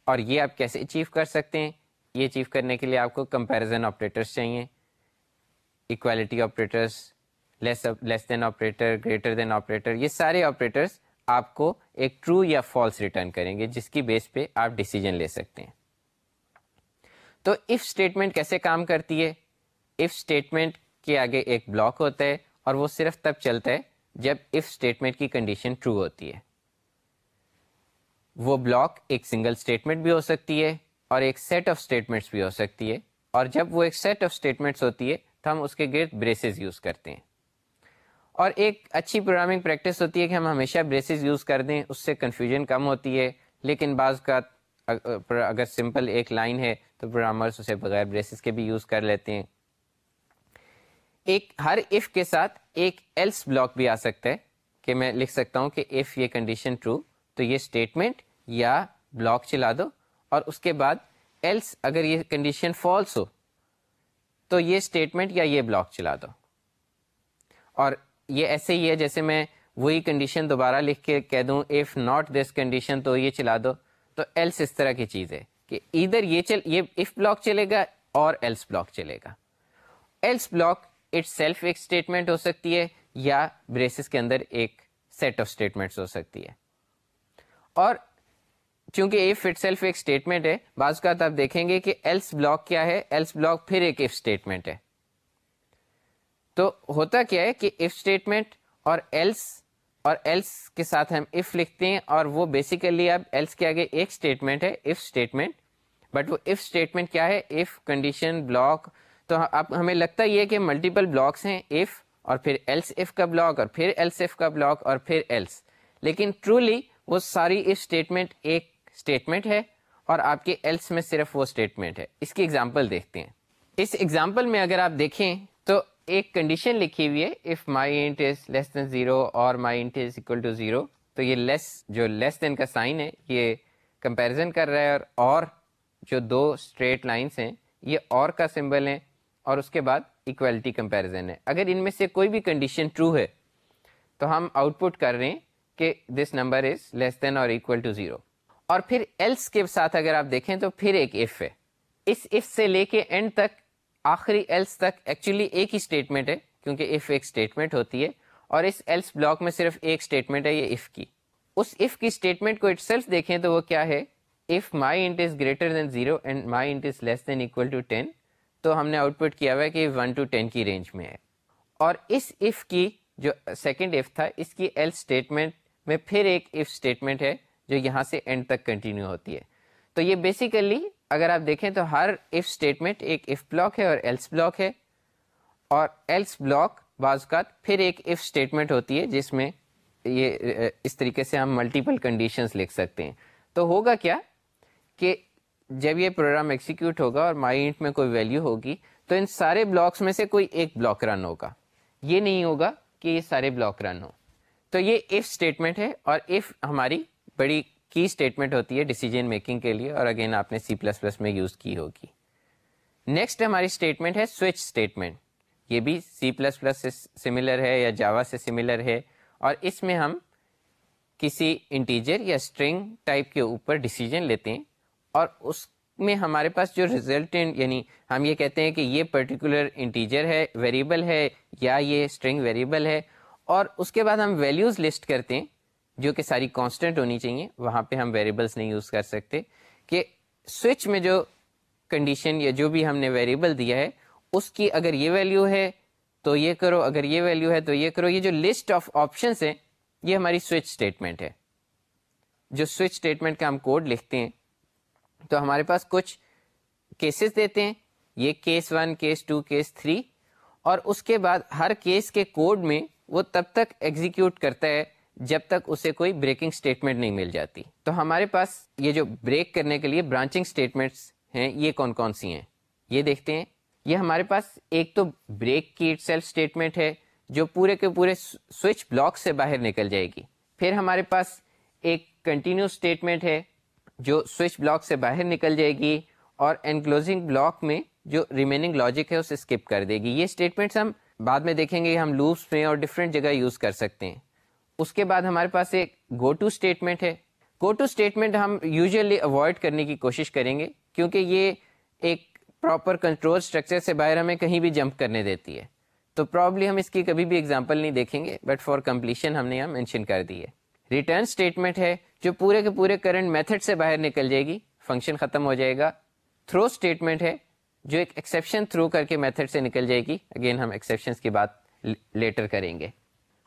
اور یہ آپ کیسے اچیو کر سکتے ہیں؟ یہ اچیو کرنے کے لیے آپ کو کمپیریزن آپریٹرس چاہیے۔ Equality operators less less than operator greater than operator یہ سارے آپریٹرس آپ کو ایک ٹرو یا فالس ریٹرن کریں گے، جس کی بیس پہ آپ ڈیسیجن لے سکتے ہیں۔ تو اف اسٹیٹمنٹ کیسے کام کرتی ہے؟ اف اسٹیٹمنٹ کے آگے ایک بلاک ہوتا ہے اور وہ صرف تب چلتا ہے جب اف اسٹیٹمنٹ کی کنڈیشن ٹرو ہوتی ہے۔ وہ بلاک ایک سنگل اسٹیٹمنٹ بھی ہو سکتی ہے اور ایک سیٹ آف اسٹیٹمنٹس بھی ہو سکتی ہے۔ اور جب وہ ایک سیٹ آف اسٹیٹمنٹس ہوتی ہے تو ہم اس کے گرد بریسز یوز کرتے ہیں۔ اور ایک اچھی پروگرامنگ پریکٹس ہوتی ہے کہ ہم ہمیشہ بریسز یوز کر دیں، اس سے کنفیوژن کم ہوتی ہے۔ لیکن بعض کا اگر سمپل ایک لائن ہے تو پروگرامرس اسے بغیر بریسز کے بھی یوز کر لیتے ہیں۔ ایک، ہر اف کے ساتھ ایک ایلس بلاک بھی آ سکتا ہے کہ میں لکھ سکتا ہوں کہ اف یہ کنڈیشن ٹرو تو یہ اسٹیٹمنٹ یا بلاک چلا دو۔ اور اس کے بعد ایلس اگر یہ کنڈیشن فالس ہو، تو یہ اسٹیٹمنٹ یا یہ بلاک چلا دو۔ اور یہ ایسے ہی ہے جیسے میں وہی کنڈیشن دوبارہ لکھ کے کہہ دوں اف ناٹ دس کنڈیشن تو یہ چلا دو۔ تو ایلس اس طرح کی چیز ہے۔ کہ ادھر یہ چل یہ اف بلاک چلے گا اور ایلس بلاک چلے گا۔ ایلس بلاک اٹ سیلف ایک اسٹیٹمنٹ ہو سکتی ہے یا بریسز کے اندر ایک سیٹ آف اسٹیٹمنٹس ہو سکتی ہے۔ اور چونکہ ایف اٹ سیلف ایک اسٹیٹمنٹ ہے، بعض کا آپ دیکھیں گے کہ ایلس بلاک کیا ہے؟ ایلس بلاک پھر ایک ایف اسٹیٹمنٹ ہے۔ تو ہوتا کیا ہے کہ ایف اسٹیٹمنٹ اور ایلس اور ایلس کے ساتھ ہم اف لکھتے ہیں اور وہ بیسیکلی اب ایلس کے آگے ایک اسٹیٹمنٹ ہے اف اسٹیٹمنٹ بٹ وہ اف اسٹیٹمنٹ کیا ہے؟ اف کنڈیشن بلاک تو اب ہمیں لگتا یہ کہ ملٹیپل بلاکس ہیں اف اور پھر ایلس اف کا بلاک اور پھر ایلس اف کا بلاک اور پھر ایلس لیکن ٹرولی وہ ساری اف اسٹیٹمنٹ ایک اسٹیٹمنٹ ہے اور آپ کے ایلس میں صرف وہ اسٹیٹمنٹ ہے۔ اس کی ایگزامپل دیکھتے ہیں۔ اس ایگزامپل میں اگر آپ دیکھیں ایک کنڈیشن لکھی ہوئی ہے if my int is less than zero اور my int is equal to zero تو یہ لیس جو لیس دین کا سائن ہے، یہ کمپیرزن کر رہا ہے اور اور جو دو اسٹریٹ لائنس ہیں، یہ اور کا سمبل ہے اور اس کے بعد اکویلٹی کمپیرزن ہے۔ اگر ان میں سے کوئی بھی کنڈیشن ٹرو ہے، تو ہم آؤٹ پٹ کر رہے ہیں کہ دس نمبر از لیس دین اور اکول ٹو زیرو اور پھر ایلس کے ساتھ اگر آپ دیکھیں تو پھر ایک ایف ہے۔ اس ایف سے لے کے اینڈ تک آخری ایلس تک ایکچولی ایک ہی اسٹیٹمنٹ ہے، کیونکہ اف ایک اسٹیٹمنٹ ہوتی ہے، اور اس ایلس بلاک میں صرف ایک اسٹیٹمنٹ ہے، یہ اف کی۔ اس اف کی اسٹیٹمنٹ کو اٹ سیلف دیکھیں تو وہ کیا ہے؟ If my int is greater than zero and my int is less than equal to ten تو ہم نے آؤٹ پٹ کیا ہوا ہے کہ ون ٹو ٹین کی رینج میں ہے۔ اور اس اف کی جو سیکنڈ اف تھا، اس کی ایل اسٹیٹمنٹ میں پھر ایک اف اسٹیٹمنٹ ہے، جو یہاں سے اینڈ تک کنٹینیو ہوتی ہے۔ تو یہ بیسیکلی اگر آپ دیکھیں تو ہر اف اسٹیٹمنٹ ایک اف بلاک ہے اور ایلس بلاک ہے اور ایلس بلاک بعض اوقات پھر ایک اف اسٹیٹمنٹ ہوتی ہے جس میں یہ، اس طریقے سے ہم ملٹیپل کنڈیشنز لکھ سکتے ہیں۔ تو ہوگا کیا کہ جب یہ پروگرام ایکسیکیوٹ ہوگا اور مائی میں کوئی ویلیو ہوگی تو ان سارے بلاکس میں سے کوئی ایک بلاک رن ہوگا۔ یہ نہیں ہوگا کہ یہ سارے بلاک رن ہو تو یہ اف اسٹیٹمنٹ ہے اور اف ہماری بڑی کی اسٹیٹمنٹ ہوتی ہے ڈیسیجن میکنگ کے لیے اور اگین آپ نے سی پلس پلس میں یوز کی ہوگی۔ نیکسٹ ہماری اسٹیٹمنٹ ہے سوئچ اسٹیٹمنٹ یہ بھی سی پلس پلس سے سملر ہے یا جاوا سے سملر ہے اور اس میں ہم کسی انٹیجر یا اسٹرنگ ٹائپ کے اوپر ڈیسیجن لیتے ہیں اور اس میں ہمارے پاس جو ریزلٹنٹ یعنی ہم یہ کہتے ہیں کہ یہ پرٹیکولر انٹیجر ہے ویریبل ہے یا یہ اسٹرنگ ویریبل ہے اور اس کے بعد ہم ویلیوز لسٹ کرتے ہیں۔ جو کہ ساری کانسٹنٹ ہونی چاہیے، وہاں پہ ہم ویریبلس نہیں یوز کر سکتے، کہ سوئچ میں جو کنڈیشن یا جو بھی ہم نے ویریبل دیا ہے، اس کی اگر یہ ویلیو ہے تو یہ کرو، اگر یہ ویلیو ہے تو یہ کرو، یہ جو لسٹ آف آپشنس ہیں، یہ ہماری سوئچ اسٹیٹمنٹ ہے۔ جو سوئچ اسٹیٹمنٹ کا ہم کوڈ لکھتے ہیں، تو ہمارے پاس کچھ کیسز دیتے ہیں، یہ case one case two case three اور اس کے بعد ہر کیس کے کوڈ میں وہ تب تک ایگزیکیوٹ کرتا ہے جب تک اسے کوئی بریکنگ اسٹیٹمنٹ نہیں مل جاتی۔ تو ہمارے پاس یہ جو بریک کرنے کے لیے برانچنگ اسٹیٹمنٹس ہیں، یہ کون کون سی ہیں؟ یہ دیکھتے ہیں۔ یہ ہمارے پاس ایک تو بریک کی سیلف اسٹیٹمنٹ ہے، جو پورے کے پورے سوئچ بلاک سے باہر نکل جائے گی۔ پھر ہمارے پاس ایک کنٹینیو اسٹیٹمنٹ ہے، جو سوئچ بلاک سے باہر نکل جائے گی اور انکلوزنگ بلاک میں جو ریمیننگ لاجک ہے، اسے اسکپ کر دے گی۔ یہ اسٹیٹمنٹس ہم بعد میں دیکھیں گے، ہم لوپس میں اور ڈفرینٹ جگہ یوز کر سکتے ہیں۔ اس کے بعد ہمارے پاس ایک گو ٹو اسٹیٹمنٹ ہے۔ گو ٹو اسٹیٹمنٹ ہم یوزلی اوائڈ کرنے کی کوشش کریں گے، کیونکہ یہ ایک پراپر کنٹرول اسٹرکچر سے باہر ہمیں کہیں بھی جمپ کرنے دیتی ہے۔ تو پرابلی ہم اس کی کبھی بھی ایگزامپل نہیں دیکھیں گے بٹ فار کمپلیشن ہم نے یہاں مینشن کر دی ہے۔ ریٹرن اسٹیٹمنٹ ہے، جو پورے کے پورے کرنٹ میتھڈ سے باہر نکل جائے گی فنکشن ختم ہو جائے گا۔ تھرو اسٹیٹمنٹ ہے، جو ایک ایکسیپشن تھرو کر کے میتھڈ سے نکل جائے گی۔ اگین ہم ایکسیپشن کی بات لیٹر کریں گے۔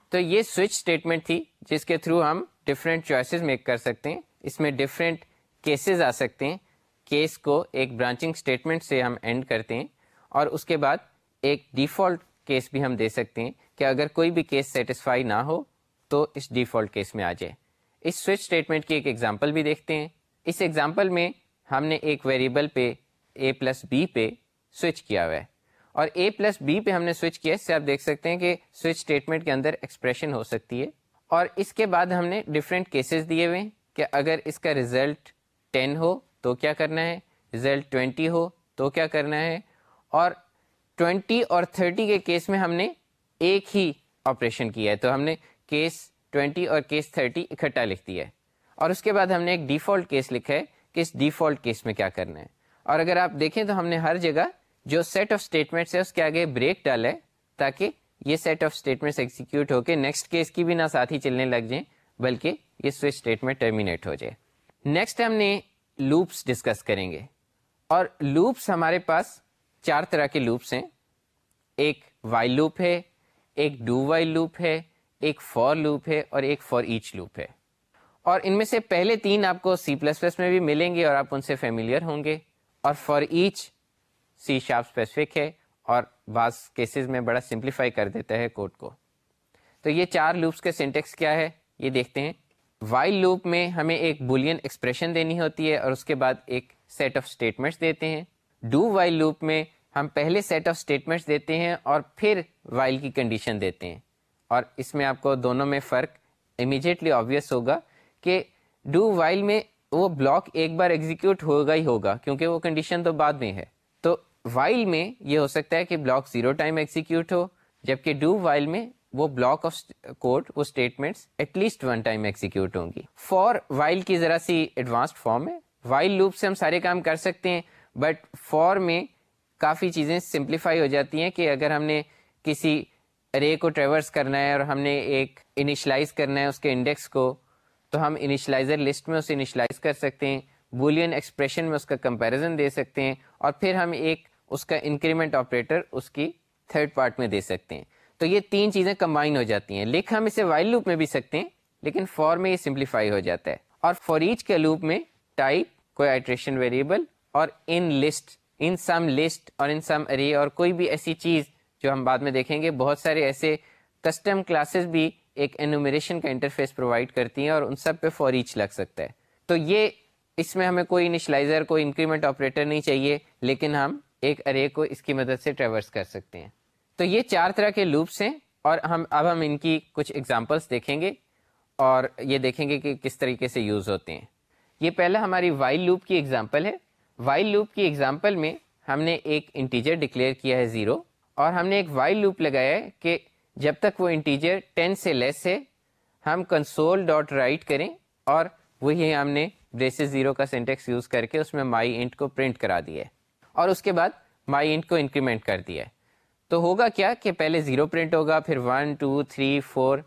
تو یہ سوئچ اسٹیٹمنٹ تھی جس کے تھرو ہم ڈفرینٹ چوائسیز میک کر سکتے ہیں۔ اس میں ڈفرینٹ کیسز آ سکتے ہیں۔ کیس کو ایک برانچنگ اسٹیٹمنٹ سے ہم اینڈ کرتے ہیں اور اس کے بعد ایک ڈیفالٹ کیس بھی ہم دے سکتے ہیں کہ اگر کوئی بھی کیس سیٹسفائی نہ ہو تو اس ڈیفالٹ کیس میں آ جائے۔ اس سوئچ اسٹیٹمنٹ کی ایک ایگزامپل بھی دیکھتے ہیں۔ اس ایگزامپل میں ہم نے ایک ویریبل پہ اے پلس بی پہ سوئچ کیا ہوا ہے۔ اور اے پلس بی پہ ہم نے سوئچ کیا اس سے آپ دیکھ سکتے ہیں کہ سوئچ اسٹیٹمنٹ کے اندر ایکسپریشن ہو سکتی ہے۔ اور اس کے بعد ہم نے ڈفرینٹ کیسز دیے ہوئے کہ اگر اس کا ریزلٹ ٹین ہو تو کیا کرنا ہے؟ ریزلٹ ٹوینٹی ہو تو کیا کرنا ہے؟ اور ٹوینٹی اور تھرٹی کے کیس میں ہم نے ایک ہی آپریشن کیا ہے۔ تو ہم نے کیس ٹوینٹی اور کیس تھرٹی اکٹھا لکھ دیا ہے۔ اور اس کے بعد ہم نے ایک ڈیفالٹ کیس لکھا ہے کہ اس ڈیفالٹ کیس میں کیا کرنا ہے۔ اور اگر آپ دیکھیں تو ہم نے ہر جگہ جو سیٹ آف اسٹیٹمنٹس ہے، اس کے آگے بریک ڈالا ہے تاکہ یہ سیٹ آف اسٹیٹمنٹس ایگزیکیوٹ ہو کے نیکسٹ کیس کی بھی نہ ساتھ ہی چلنے لگ جائیں، بلکہ یہ سوئچ اسٹیٹمنٹ ٹرمینیٹ ہو جائے۔ نیکسٹ ہم نے لوپس ڈسکس کریں گے۔ اور لوپس ہمارے پاس چار طرح کے لوپس ہیں۔ ایک وائل لوپ ہے، ایک ڈو وائل لوپ ہے، ایک فور لوپ ہے اور ایک فور ایچ لوپ ہے۔ اور ان میں سے پہلے تین آپ کو سی پلس پلس میں بھی ملیں گے اور آپ ان سے فیملیئر ہوں گے۔ اور for each C sharp specific ہے اور بعض کیسز میں بڑا سمپلیفائی کر دیتا ہے کوڈ کو۔ تو یہ چار لوپس کے سینٹیکس کیا ہے؟ یہ دیکھتے ہیں۔ وائل لوپ میں ہمیں ایک بولین ایکسپریشن دینی ہوتی ہے اور اس کے بعد ایک سیٹ آف اسٹیٹمنٹس دیتے ہیں۔ ڈو وائل لوپ میں ہم پہلے سیٹ آف اسٹیٹمنٹس دیتے ہیں اور پھر وائل کی کنڈیشن دیتے ہیں۔ اور اس میں آپ کو دونوں میں فرق امیجیٹلی آبویس ہوگا کہ ڈو وائل میں وہ بلاک ایک بار ایگزیکیوٹ ہوگا ہی ہوگا کیونکہ وہ کنڈیشن تو بعد میں ہے۔ وائل میں یہ ہو سکتا ہے کہ بلاک زیرو ٹائم ایگزیکیوٹ ہو، جبکہ ڈو وائل میں وہ بلاک آف کوڈ وہ statements at least one time execute ہوں گی۔ فور وائل کی ذرا سی ایڈوانسڈ فارم ہے۔ وائل لوپ سے ہم سارے کام کر سکتے ہیں بٹ فور میں کافی چیزیں سمپلیفائی ہو جاتی ہیں کہ اگر ہم نے کسی رے کو ٹریورس کرنا ہے اور ہم نے ایک انیشلائز کرنا ہے اس کے انڈیکس کو، تو ہم انیشلائزر لسٹ میں اسے انیشلائز کر سکتے ہیں بولین ایکسپریشن میں اس کا کمپیریزن دے سکتے ہیں اور پھر ہم ایک اس کا انکریمنٹ آپریٹر اس کی تھرڈ پارٹ میں دے سکتے ہیں۔ تو یہ تین چیزیں کمبائن ہو جاتی ہیں۔ لکھ ہم اسے وائل لوپ میں بھی سکتے ہیں، لیکن فور میں یہ سمپلیفائی ہو جاتا ہے۔ اور فور ایچ کے لوپ میں ٹائپ کوئی آئٹریشن ویریبل اور in list in some list اور ان سم ارے اور کوئی بھی ایسی چیز جو ہم بعد میں دیکھیں گے۔ بہت سارے ایسے کسٹم کلاسز بھی ایک انومیریشن کا انٹرفیس پرووائڈ کرتی ہیں اور ان سب پہ فور ایچ لگ سکتا ہے۔ تو یہ اس میں ہمیں کوئی انیشلائزر کوئی انکریمنٹ آپریٹر نہیں چاہیے، لیکن ہم ایک ارے کو اس کی مدد سے ٹریورس کر سکتے ہیں۔ تو یہ چار طرح کے لوپس ہیں اور ہم اب ہم ان کی کچھ ایگزامپلس دیکھیں گے اور یہ دیکھیں گے کہ کس طریقے سے یوز ہوتے ہیں۔ یہ پہلا ہماری وائل لوپ کی ایگزامپل ہے۔ وائل لوپ کی ایگزامپل میں ہم نے ایک انٹیجر ڈکلیئر کیا ہے زیرو اور ہم نے ایک وائل لوپ لگایا ہے کہ جب تک وہ انٹیجر ٹین سے لیس ہے، ہم کنسول ڈاٹ رائٹ کریں اور وہی ہم نے بریسز زیرو کا سینٹیکس یوز کر کے اس میں مائی انٹ کو پرنٹ کرا دیا ہے۔ اور اس کے بعد مائی انٹ کو انکریمنٹ کر دیا ہے۔ تو ہوگا کیا کہ پہلے زیرو پرنٹ ہوگا، پھر ون ٹو تھری فور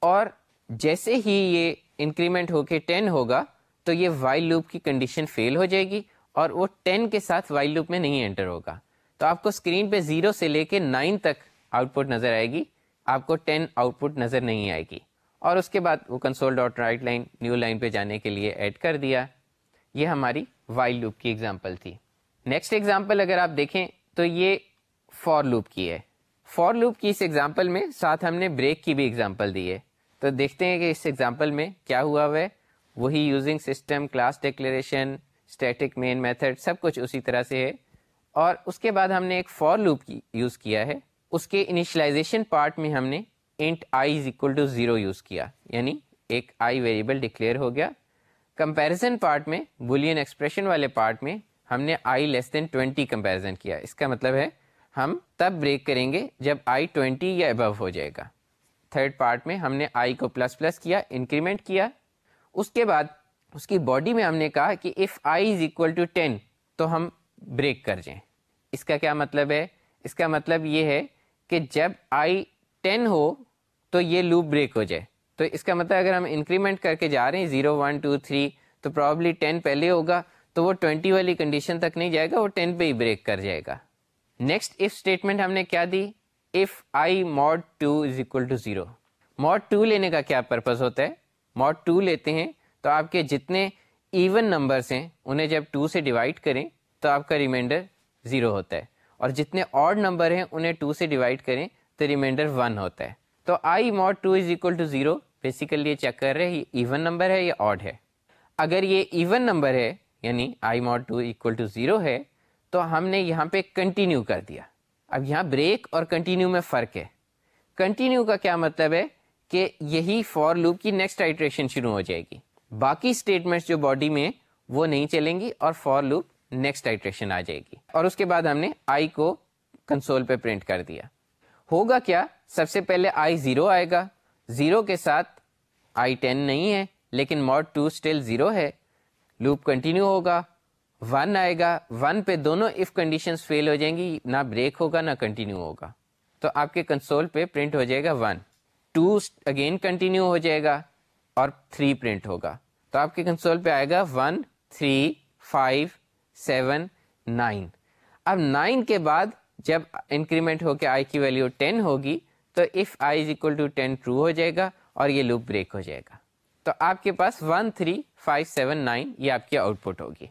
اور جیسے ہی یہ انکریمنٹ ہو کے ٹین ہوگا، تو یہ وائل لوپ کی کنڈیشن فیل ہو جائے گی اور وہ ٹین کے ساتھ وائل لوپ میں نہیں انٹر ہوگا۔ تو آپ کو اسکرین پہ زیرو سے لے کے نائن تک آؤٹ پٹ نظر آئے گی۔ آپ کو ٹین آؤٹ پٹ نظر نہیں آئے گی۔ اور اس کے بعد وہ console dot write line new line پہ جانے کے لیے ایڈ کر دیا۔ یہ ہماری وائل لوپ کی ایگزامپل تھی۔ نیکسٹ ایگزامپل اگر آپ دیکھیں تو یہ فور لوپ کی ہے. فور لوپ کی اس ایگزامپل میں ساتھ ہم نے بریک کی بھی ایگزامپل دی ہے. تو دیکھتے ہیں کہ اس ایگزامپل میں کیا ہوا ہوا ہے؟ وہی using system class declaration static main method سب کچھ اسی طرح سے ہے. اور اس کے بعد ہم نے ایک فور لوپ کی یوز کیا ہے. اس کے انیشلائزیشن پارٹ میں ہم نے int I is equal to zero use کیا. یعنی ایک آئی ویریبل ڈکلیئر ہو گیا. کمپیرزن پارٹ میں بولین ایکسپریشن والے پارٹ میں ہم نے آئی لیس دین ٹوینٹی کمپیرزن کیا۔ اس کا مطلب ہے ہم تب بریک کریں گے جب آئی ٹوینٹی یا ابو ہو جائے گا۔ تھرڈ پارٹ میں ہم نے آئی کو پلس پلس کیا، انکریمنٹ کیا۔ اس کے بعد اس کی باڈی میں ہم نے کہا کہ if I is equal to ten تو ہم بریک کر جائیں۔ اس کا کیا مطلب ہے؟ اس کا مطلب یہ ہے کہ جب آئی ٹین ہو تو یہ لوپ بریک ہو جائے۔ تو اس کا مطلب اگر ہم انکریمنٹ کر کے جا رہے ہیں زیرو ون ٹو تھری تو پرابلی ٹین پہلے ہوگا۔ تو وہ ٹوینٹی والی کنڈیشن تک نہیں جائے گا، وہ ٹین پہ ہی بریک کر جائے گا۔ نیکسٹ اف اسٹیٹمنٹ ہم نے کیا دی؟ If I mod two is equal to zero mod two لینے کا کیا پرپز ہوتا ہے؟ ماڈ ٹو لیتے ہیں تو آپ کے جتنے ایون نمبرس ہیں، انہیں جب ٹو سے ڈیوائڈ کریں تو آپ کا ریمائنڈر زیرو ہوتا ہے۔ اور جتنے آڈ نمبر ہیں، انہیں ٹو سے ڈیوائڈ کریں تو ریمائنڈر ون ہوتا ہے۔ تو I mod two is equal to zero basically یہ چیک کر رہے ہیں ایون نمبر ہے یا آڈ ہے۔ اگر یہ ایون نمبر ہے یعنی I mod two equal to zero ہے، تو ہم نے یہاں پہ کنٹینیو کر دیا۔ اب یہاں بریک اور کنٹینیو میں فرق ہے۔ کنٹینیو کا کیا مطلب ہے کہ یہی فور لوپ کی نیکسٹ آئٹریشن شروع ہو جائے گی۔ باقی اسٹیٹمنٹس جو باڈی میں وہ نہیں چلیں گی اور فور لوپ نیکسٹ آئٹریشن آ جائے گی۔ اور اس کے بعد ہم نے آئی کو کنسول پہ پرنٹ کر دیا۔ ہوگا کیا؟ سب سے پہلے آئی زیرو آئے گا۔ زیرو کے ساتھ آئی ٹین نہیں ہے، لیکن ماڈ ٹو اسٹل زیرو ہے۔ لوپ کنٹینیو ہوگا، ون آئے گا، ون پہ دونوں اف کنڈیشن فیل ہو جائیں گی، نہ بریک ہوگا، نہ کنٹینیو ہوگا۔ تو آپ کے کنسول پہ پرنٹ ہو جائے گا ون ٹو اگین کنٹینیو ہو جائے گا اور تھری پرنٹ ہوگا۔ تو آپ کے کنسول پہ آئے گا one three five seven nine اب نائن کے بعد جب انکریمنٹ ہو کے آئی کی ویلو ٹین ہوگی، تو if i is equal to ten true ہو جائے گا اور یہ لوپ بریک ہو جائے گا۔ تو آپ کے پاس one three five seven nine یہ آپ کی آؤٹ پٹ ہوگی۔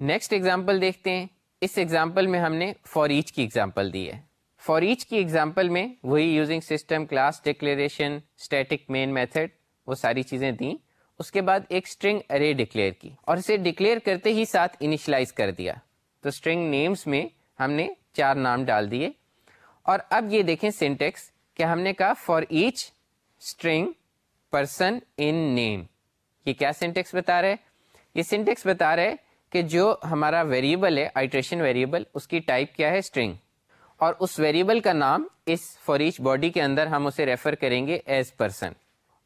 نیکسٹ ایگزامپل دیکھتے ہیں۔ اس ایگزامپل میں ہم نے فور ایچ کی ایگزامپل دی ہے۔ فور ایچ کی ایگزامپل میں وہی using system class declaration static main method وہ ساری چیزیں دیں۔ اس کے بعد ایک اسٹرنگ ارے ڈکلیئر کی۔ اور اسے ڈکلیئر کرتے ہی ساتھ انیشلائز کر دیا۔ تو اسٹرنگ نیمس میں ہم نے چار نام ڈال دیے۔ اور اب یہ دیکھیں سینٹیکس کہ ہم نے کہا for each string person in name یہ کیا سینٹیکس بتا رہے یہ سینٹیکس بتا رہے کہ جو ہمارا ویریبل ہے آئٹریشن ویریبل اس کی ٹائپ کیا ہے؟ اسٹرنگ اور اس ویریبل کا نام اس فار ایچ باڈی کے اندر ہم اسے ریفر کریں گے ایز پرسن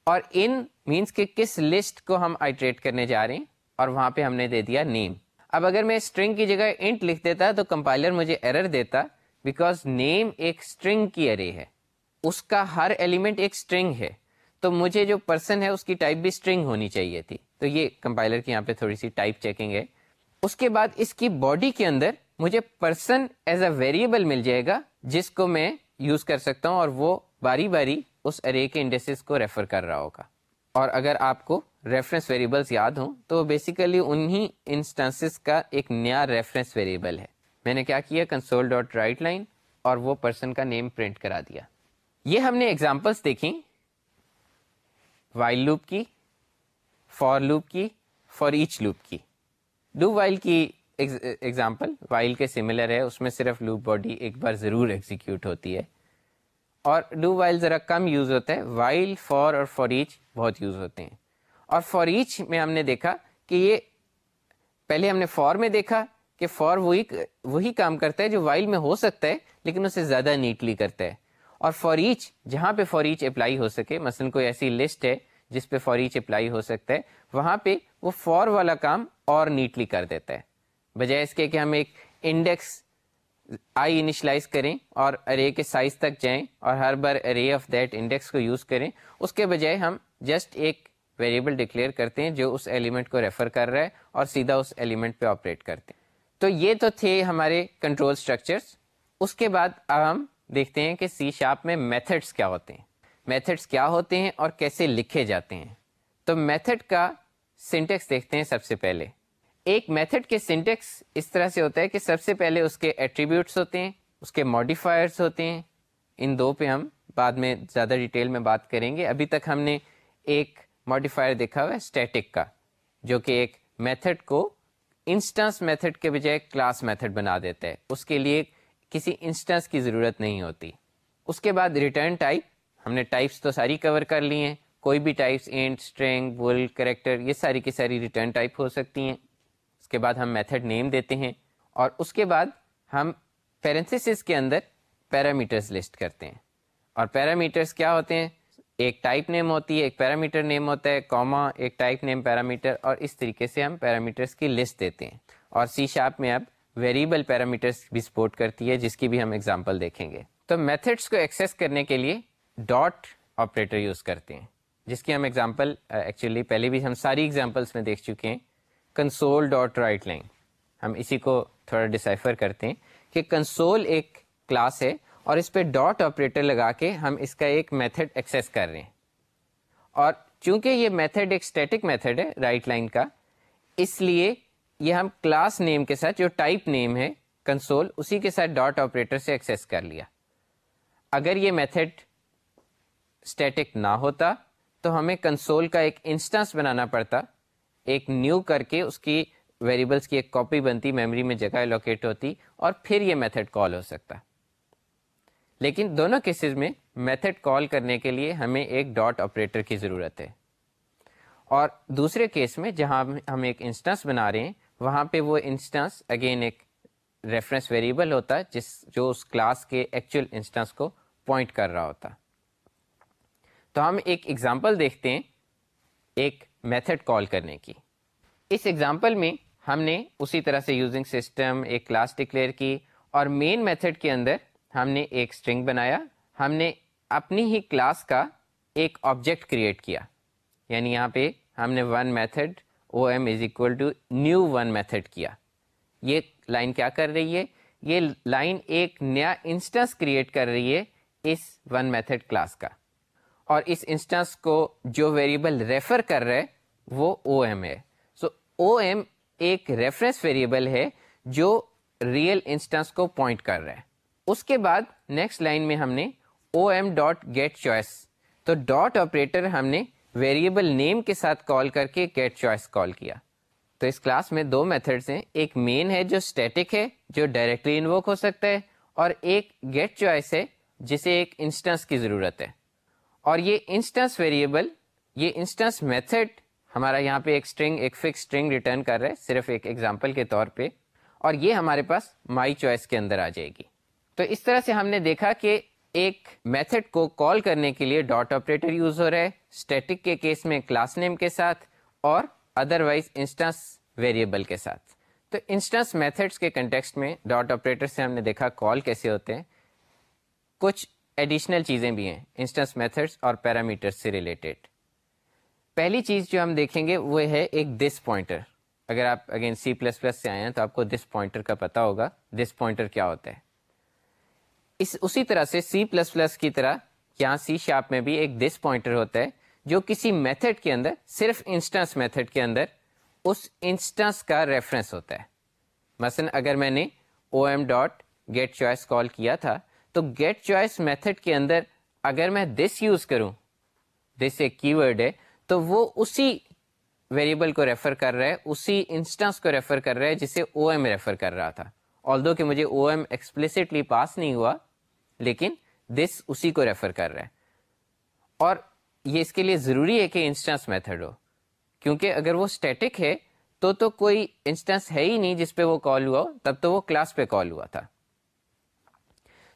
اور ان مینس کے کس لسٹ کو ہم آئٹریٹ کرنے جا رہے ہیں؟ اور وہاں پہ ہم نے دے دیا نیم اب اگر میں اسٹرنگ کی جگہ انٹ لکھ دیتا تو کمپائلر مجھے ایرر دیتا بیکاز نیم ایک اسٹرنگ کی ارے ہے۔ اس کا ہر ایلیمنٹ ایک اسٹرنگ ہے۔ تو مجھے جو پرسن ہے اس کی ٹائپ بھی اسٹرنگ ہونی چاہیے تھی۔ تو یہ کمپائلر کی یہاں پہ تھوڑی سی ٹائپ چیکنگ ہے۔ اس کے بعد اس کی باڈی کے اندر مجھے پرسن ایز اے ویریبل مل جائے گا، جس کو میں یوز کر سکتا ہوں اور وہ باری باری اس ارے کے انڈیسز کو ریفر کر رہا ہوگا۔ اور اگر آپ کو ریفرنس ویریبلس یاد ہوں، تو بیسیکلی انہی انسٹانس کا ایک نیا ریفرنس ویریبل ہے۔ میں نے کیا کیا کنسول ڈاٹ رائٹ لائن اور وہ پرسن کا نیم پرنٹ کرا دیا۔ یہ ہم نے ایگزامپلس دیکھی وائل لوپ کی فور لوپ کی فار ایچ لوپ کی. ڈو وائل کی ایگزامپل وائل کے سملر ہے، اس میں صرف لوپ باڈی ایک بار ضرور ایگزیکیوٹ ہوتی ہے. اور ڈو وائل ذرا کم یوز ہوتا ہے وائل فور اور فور ایچ بہت یوز ہوتے ہیں. اور فور ایچ میں ہم نے دیکھا کہ یہ پہلے ہم نے فور میں دیکھا کہ فور وہی وہی کام کرتا ہے جو وائل میں ہو سکتا ہے، لیکن اسے زیادہ نیٹلی کرتا ہے. اور فور ایچ جہاں پہ فور ایچ اپلائی ہو سکے، مثلاً کوئی ایسی لسٹ ہے جس پہ فور ایچ اپلائی ہو سکتا ہے، وہاں پہ وہ فور والا کام اور نیٹلی کر دیتا ہے۔ بجائے اس کے کہ ہم ایک انڈیکس آئی انیشلائز کریں اور ارے کے سائز تک جائیں اور ہر بار ارے آف دیٹ انڈیکس کو یوز کریں، اس کے بجائے ہم جسٹ ایک ویریبل ڈکلیئر کرتے ہیں جو اس ایلیمنٹ کو ریفر کر رہا ہے اور سیدھا اس ایلیمنٹ پہ آپریٹ کرتے ہیں۔ تو یہ تو تھے ہمارے کنٹرول اسٹرکچرس اس کے بعد اب ہم دیکھتے ہیں کہ سی شاپ میں میتھڈس کیا ہوتے ہیں۔ میتھڈس کیا ہوتے ہیں اور کیسے لکھے جاتے ہیں۔ تو میتھڈ کا سینٹیکس دیکھتے ہیں سب سے پہلے۔ ایک میتھڈ کے سینٹیکس اس طرح سے ہوتا ہے کہ سب سے پہلے اس کے ایٹریبیوٹس ہوتے ہیں، اس کے ماڈیفائرس ہوتے ہیں۔ ان دو پہ ہم بعد میں زیادہ ڈیٹیل میں بات کریں گے۔ ابھی تک ہم نے ایک ماڈیفائر دیکھا ہوا ہے اسٹیٹک کا، جو کہ ایک میتھڈ کو انسٹنس میتھڈ کے بجائے کلاس میتھڈ بنا دیتا ہے۔ اس کے لیے کسی انسٹنس کی ضرورت نہیں ہوتی۔ اس کے بعد ریٹرن ٹائپ، ہم نے ٹائپس تو ساری کور کر لی ہیں۔ کوئی بھی ٹائپس اینٹ اسٹرینگ بل کریکٹر یہ ساری کی ساری ریٹرن ٹائپ ہو سکتی ہیں۔ اس کے بعد ہم میتھڈ نیم دیتے ہیں۔ اور اس کے بعد ہم پیرنسس کے اندر پیرامیٹرز لسٹ کرتے ہیں۔ اور پیرامیٹرز کیا ہوتے ہیں؟ ایک ٹائپ نیم ہوتی ہے، ایک پیرامیٹر نیم ہوتا ہے کوما ایک ٹائپ نیم پیرامیٹر اور اس طریقے سے ہم پیرامیٹرز کی لسٹ دیتے ہیں۔ اور سی شاپ میں اب ویریبل پیرامیٹرز بھی سپورٹ کرتی ہے، جس کی بھی ہم ایگزامپل دیکھیں گے۔ تو میتھڈس کو ایکسیس کرنے کے لیے ڈاٹ آپریٹر یوز کرتے ہیں۔ جس کی ہم ایگزامپل ایکچولی پہلے بھی ہم ساری ایگزامپلس میں دیکھ چکے ہیں۔ کنسول ڈاٹ رائٹ لائن ہم اسی کو تھوڑا ڈسائفر کرتے ہیں کہ کنسول ایک کلاس ہے اور اس پہ ڈاٹ آپریٹر لگا کے ہم اس کا ایک میتھڈ ایکسیس کر رہے ہیں۔ اور چونکہ یہ میتھڈ ایک اسٹیٹک میتھڈ ہے رائٹ لائن کا، اس لیے یہ ہم کلاس نیم کے ساتھ جو ٹائپ نیم ہے کنسول، اسی کے ساتھ ڈاٹ آپریٹر سے ایکسیس کر لیا۔ اگر یہ میتھڈ اسٹیٹک نہ ہوتا تو ہمیں کنسول کا ایک انسٹنس بنانا پڑتا۔ ایک نیو کر کے اس کی ویریبلس کی ایک کاپی بنتی میموری میں جگہ لوکیٹ ہوتی اور پھر یہ میتھڈ کال ہو سکتا۔ لیکن دونوں کیسز میں میتھڈ کال کرنے کے لیے ہمیں ایک ڈاٹ آپریٹر کی ضرورت ہے۔ اور دوسرے کیس میں جہاں ہم ایک انسٹنس بنا رہے ہیں وہاں پہ وہ انسٹنس اگین ایک ریفرنس ویریبل ہوتا ہے، جس جو اس کلاس کے ایکچوئل انسٹنس کو پوائنٹ کر رہا ہوتا۔ تو ہم ایک ایگزامپل دیکھتے ہیں، ایک میتھڈ کال کرنے کی۔ اس ایگزامپل میں ہم نے اسی طرح سے یوزنگ سسٹم ایک کلاس ڈکلیئر کی اور مین میتھڈ کے اندر ہم نے ایک اسٹرنگ بنایا۔ ہم نے اپنی ہی کلاس کا ایک آبجیکٹ کریٹ کیا۔ یعنی یہاں پہ ہم نے one method O M is equal to new one method کیا یہ لائن کیا کر رہی ہے یہ لائن ایک نیا انسٹنس کریٹ کر رہی ہے اس ون میتھڈ کلاس کا اور اس انسٹنس کو جو ویریبل ریفر کر رہے وہ او ایم ہے سو او ایم ایک ریفرنس ویریبل ہے جو ریئل انسٹنس کو پوائنٹ کر رہا ہے اس کے بعد نیکسٹ لائن میں ہم نے O M dot get choice تو ڈاٹ آپریٹر ہم نے ویریبل نیم کے ساتھ کال کر کے گیٹ چوائس کال کیا۔ تو اس کلاس میں دو میتھڈس ہیں۔ ایک مین ہے جو اسٹیٹک ہے، جو ڈائریکٹلی انووک ہو سکتا ہے، اور ایک گیٹ چوائس ہے، جسے ایک انسٹنس کی ضرورت ہے۔ اور یہ انسٹنس ویریبل یہ انسٹنس میتھڈ ہمارا یہاں پہ ایک اسٹرنگ ایک فکس اسٹرنگ ریٹرن کر رہا ہے، صرف ایک ایگزامپل کے طور پہ۔ اور یہ ہمارے پاس مائی چوائس کے اندر آ جائے گی۔ تو اس طرح سے ہم نے دیکھا کہ ایک میتھڈ کو کال کرنے کے لیے ڈاٹ آپریٹر یوز ہو رہا ہے اسٹیٹک کے کیس میں کلاس نیم کے ساتھ اور ادر وائز انسٹنس ویریبل کے ساتھ۔ تو انسٹنس میتھڈس کے کنٹیکسٹ میں ڈاٹ آپریٹر سے ہم نے دیکھا کال کیسے ہوتے ہیں۔ کچھ ایڈیشنل چیزیں بھی ہیں انسٹنس میتھڈس اور پیرامیٹر سے ریلیٹڈ پہلی چیز جو ہم دیکھیں گے وہ ہے ایک دس پوائنٹر اگر آپ اگین سی پلس پلس سے آئے ہیں تو آپ کو دس پوائنٹر کا پتا ہوگا۔ دس پوائنٹر کیا ہوتا ہے؟ اس اسی طرح سے سی پلس پلس کی طرح یہاں سی شاپ میں بھی ایک دس پوائنٹر ہوتا ہے جو کسی میتھڈ کے اندر، صرف انسٹنس میتھڈ کے اندر اس انسٹنس کا ریفرنس ہوتا ہے۔ مثلا اگر میں نے O M dot get choice call کیا تھا، تو گیٹ چوائس میتھڈ کے اندر اگر میں دس یوز کروں دس ایک کی ورڈ ہے، تو وہ اسی ویریبل کو ریفر کر رہا ہے، اسی انسٹنس کو ریفر کر رہا ہے جسے او ایم ریفر کر رہا تھا۔ آل دو کہ مجھے او ایم ایکسپلسٹلی پاس نہیں ہوا، لیکن دس اسی کو ریفر کر رہا ہے۔ اور یہ اس کے لیے ضروری ہے کہ انسٹنس میتھڈ ہو، کیونکہ اگر وہ اسٹیٹک ہے تو تو کوئی انسٹنس ہے ہی نہیں جس پہ وہ کال ہوا ہو، تب تو وہ کلاس پہ کال ہوا تھا۔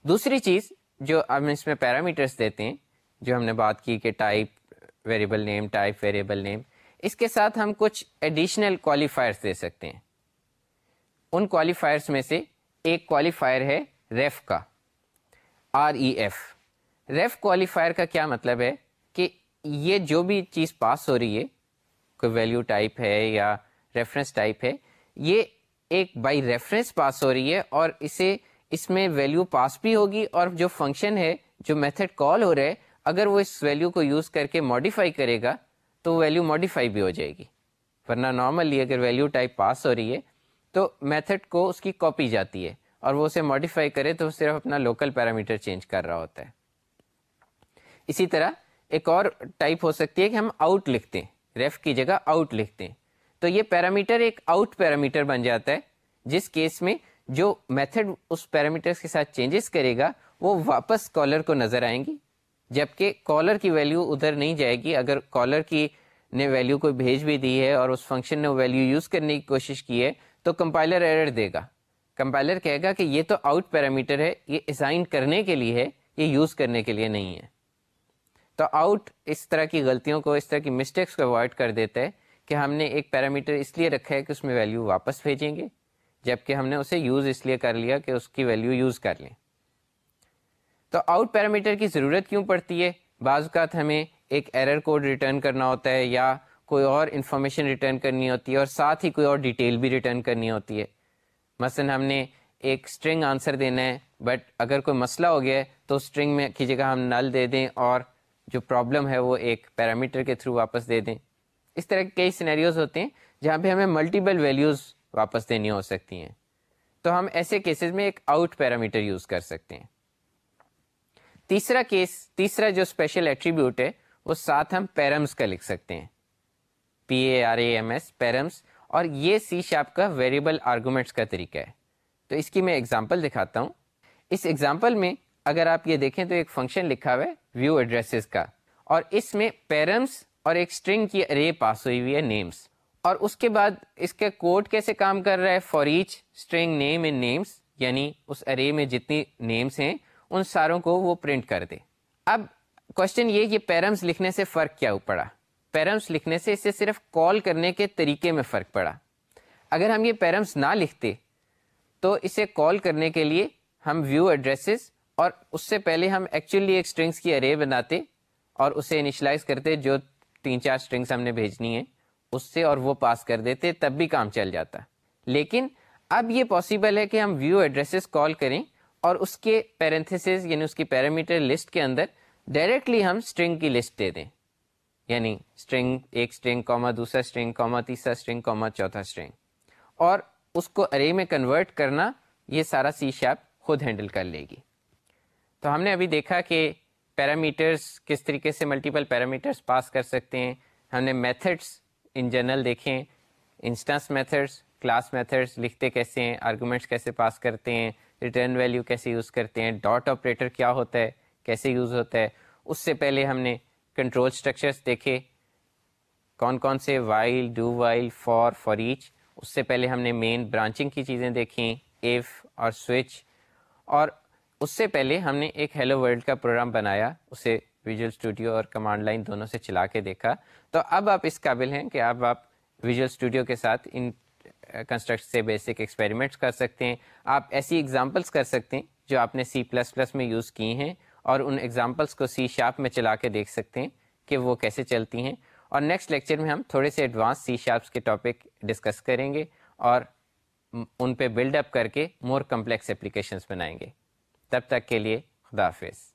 دوسری چیز جو ہم اس میں پیرامیٹرس دیتے ہیں، جو ہم نے بات کی کہ type variable name type variable name اس کے ساتھ ہم کچھ ایڈیشنل کوالیفائرس دے سکتے ہیں۔ ان کوالیفائرس میں سے ایک کوالیفائر ہے ریف کا R E F ref qualifier کا کیا مطلب ہے؟ کہ یہ جو بھی چیز پاس ہو رہی ہے، کوئی ویلیو ٹائپ ہے یا ریفرنس ٹائپ ہے، یہ ایک بائی ریفرنس پاس ہو رہی ہے اور اسے اس میں ویلیو پاس بھی ہوگی اور جو فنکشن ہے، جو میتھڈ کال ہو رہا ہے، اگر وہ اس ویلیو کو یوز کر کے ماڈیفائی کرے گا تو ویلیو ماڈیفائی بھی ہو جائے گی۔ ورنہ نارملی اگر ویلیو ٹائپ پاس ہو رہی ہے تو میتھڈ کو اس کی کاپی جاتی ہے اور وہ اسے ماڈیفائی کرے تو صرف اپنا لوکل پیرامیٹر چینج کر رہا ہوتا ہے۔ اسی طرح ایک اور ٹائپ ہو سکتی ہے کہ ہم آؤٹ لکھتے ہیں۔ ریف کی جگہ آؤٹ لکھتے ہیں۔ تو یہ پیرامیٹر ایک آؤٹ پیرامیٹر بن جاتا ہے۔ جس کیس میں جو میتھڈ اس پیرامیٹر کے ساتھ چینجز کرے گا، وہ واپس کالر کو نظر آئیں گی۔ جبکہ کالر کی ویلیو ادھر نہیں جائے گی۔ اگر کالر کی نے ویلیو کو بھیج بھی دی ہے اور اس فنکشن نے ویلیو یوز کرنے کی کوشش کی ہے تو کمپائلر ایرر دے گا۔ کمپائلر کہے گا کہ یہ تو آؤٹ پیرامیٹر ہے، یہ اسائن کرنے کے لیے ہے، یہ یوز کرنے کے لیے نہیں ہے۔ تو آؤٹ اس طرح کی غلطیوں کو، اس طرح کی مسٹیکس کو اوائڈ کر دیتا ہے کہ ہم نے ایک پیرامیٹر اس لیے رکھا ہے کہ اس میں ویلیو واپس بھیجیں گے، جبکہ ہم نے اسے یوز اس لیے کر لیا کہ اس کی ویلیو یوز کر لیں۔ تو آؤٹ پیرامیٹر کی ضرورت کیوں پڑتی ہے؟ بعض اوقات ہمیں ایک ایرر کوڈ ریٹرن کرنا ہوتا ہے یا کوئی اور انفارمیشن ریٹرن کرنی ہوتی ہے اور ساتھ ہی کوئی اور ڈیٹیل بھی ریٹرن کرنی ہوتی ہے۔ مثلا ہم نے ایک اسٹرنگ آنسر دینا ہے بٹ اگر کوئی مسئلہ ہو گیا ہے تو اسٹرنگ میں کی جگہ ہم نل دے دیں اور جو پرابلم ہے وہ ایک پیرامیٹر کے تھرو واپس دے دیں۔ اس طرح کے کئی سینیریوز ہوتے ہیں جہاں پہ ہمیں ملٹیپل ویلیوز واپس دینی ہو سکتی ہیں۔ تو ہم ایسے کیسز میں ایک آؤٹ پیرامیٹر یوز کر سکتے ہیں۔ تیسرا کیس تیسرا جو اسپیشل ایٹریبیوٹ ہے، وہ ساتھ ہم پیرمس کا لکھ سکتے ہیں۔ P A R A M S params اور یہ سی شاپ کا ویریبل آرگومنٹس کا طریقہ ہے۔ تو اس کی میں ایگزامپل دکھاتا ہوں۔ اس ایگزامپل میں اگر آپ یہ دیکھیں تو ایک فنکشن لکھا ہوا ہے ویو ایڈریسز کا، اور اس میں پیرمس اور ایک اسٹرنگ کی ارے پاس ہوئی ہوئی ہے نیمس اور اس کے بعد اس کا کوڈ کیسے کام کر رہا ہے؟ For each string name in names یعنی اس ارے میں جتنی نیمس ہیں، ان ساروں کو وہ پرنٹ کر دے۔ اب کوشچن یہ کہ پیرمس لکھنے سے فرق کیا پڑا۔ پیرمس لکھنے سے اسے صرف کال کرنے کے طریقے میں فرق پڑا۔ اگر ہم یہ پیرمس نہ لکھتے، تو اسے کال کرنے کے لیے ہم ویو ایڈریسز اور اس سے پہلے ہم ایکچولی ایک اسٹرنگس کی ارے بناتے اور اسے انیشلائز کرتے جو تین چار اسٹرنگس ہم نے بھیجنی ہے اس سے اور وہ پاس کر دیتے، تب بھی کام چل جاتا۔ لیکن اب یہ پاسبل ہے کہ ہم ویو ایڈریسز کال کریں اور اس کے پیرنتھس یعنی اس کی پیرامیٹر لسٹ کے اندر ڈائریکٹلی ہم اسٹرنگ کی لسٹ دے دیں۔ یعنی اسٹرنگ ایک اسٹرنگ کوما دوسرا اسٹرنگ کوما تیسرا اسٹرنگ کوما چوتھا اسٹرنگ اور اس کو ارے میں کنورٹ کرنا یہ سارا سی شیپ خود ہینڈل کر لے گی. تو ہم نے ابھی دیکھا کہ پیرامیٹرس کس طریقے سے ملٹیپل پیرامیٹرس پاس کر سکتے ہیں. ہم نے میتھڈس ان جنرل دیکھیں انسٹنس میتھڈس کلاس میتھڈس لکھتے کیسے ہیں آرگومنٹس کیسے پاس کرتے ہیں ریٹرن ویلیو کیسے یوز کرتے ہیں ڈاٹ آپریٹر کیا ہوتا ہے، کیسے یوز ہوتا ہے. اس سے پہلے ہم نے کنٹرول اسٹرکچرس دیکھے۔ کون کون سے while do while for for each اس سے پہلے ہم نے مین برانچنگ کی چیزیں دیکھیں۔ ایف اور سوئچ اور اس سے پہلے ہم نے ایک ہیلو ورلڈ کا پروگرام بنایا۔ اسے ویژول اسٹوڈیو اور کمانڈ لائن دونوں سے چلا کے دیکھا۔ تو اب آپ اس قابل ہیں کہ اب آپ ویژول اسٹوڈیو کے ساتھ ان کنسٹرکٹ سے بیسک ایکسپیریمنٹس کر سکتے ہیں۔ آپ ایسی ایگزامپلس کر سکتے ہیں جو آپ نے سی پلس پلس میں یوز کی ہیں۔ اور ان ایگزامپلس کو سی شارپ میں چلا کے دیکھ سکتے ہیں کہ وہ کیسے چلتی ہیں۔ اور نیکسٹ لیکچر میں ہم تھوڑے سے ایڈوانس سی شارپس کے ٹاپک ڈسکس کریں گے اور ان پہ بلڈ اپ کر کے مور کمپلیکس اپلیکیشنس بنائیں گے۔ تب تک کے لیے خدا حافظ۔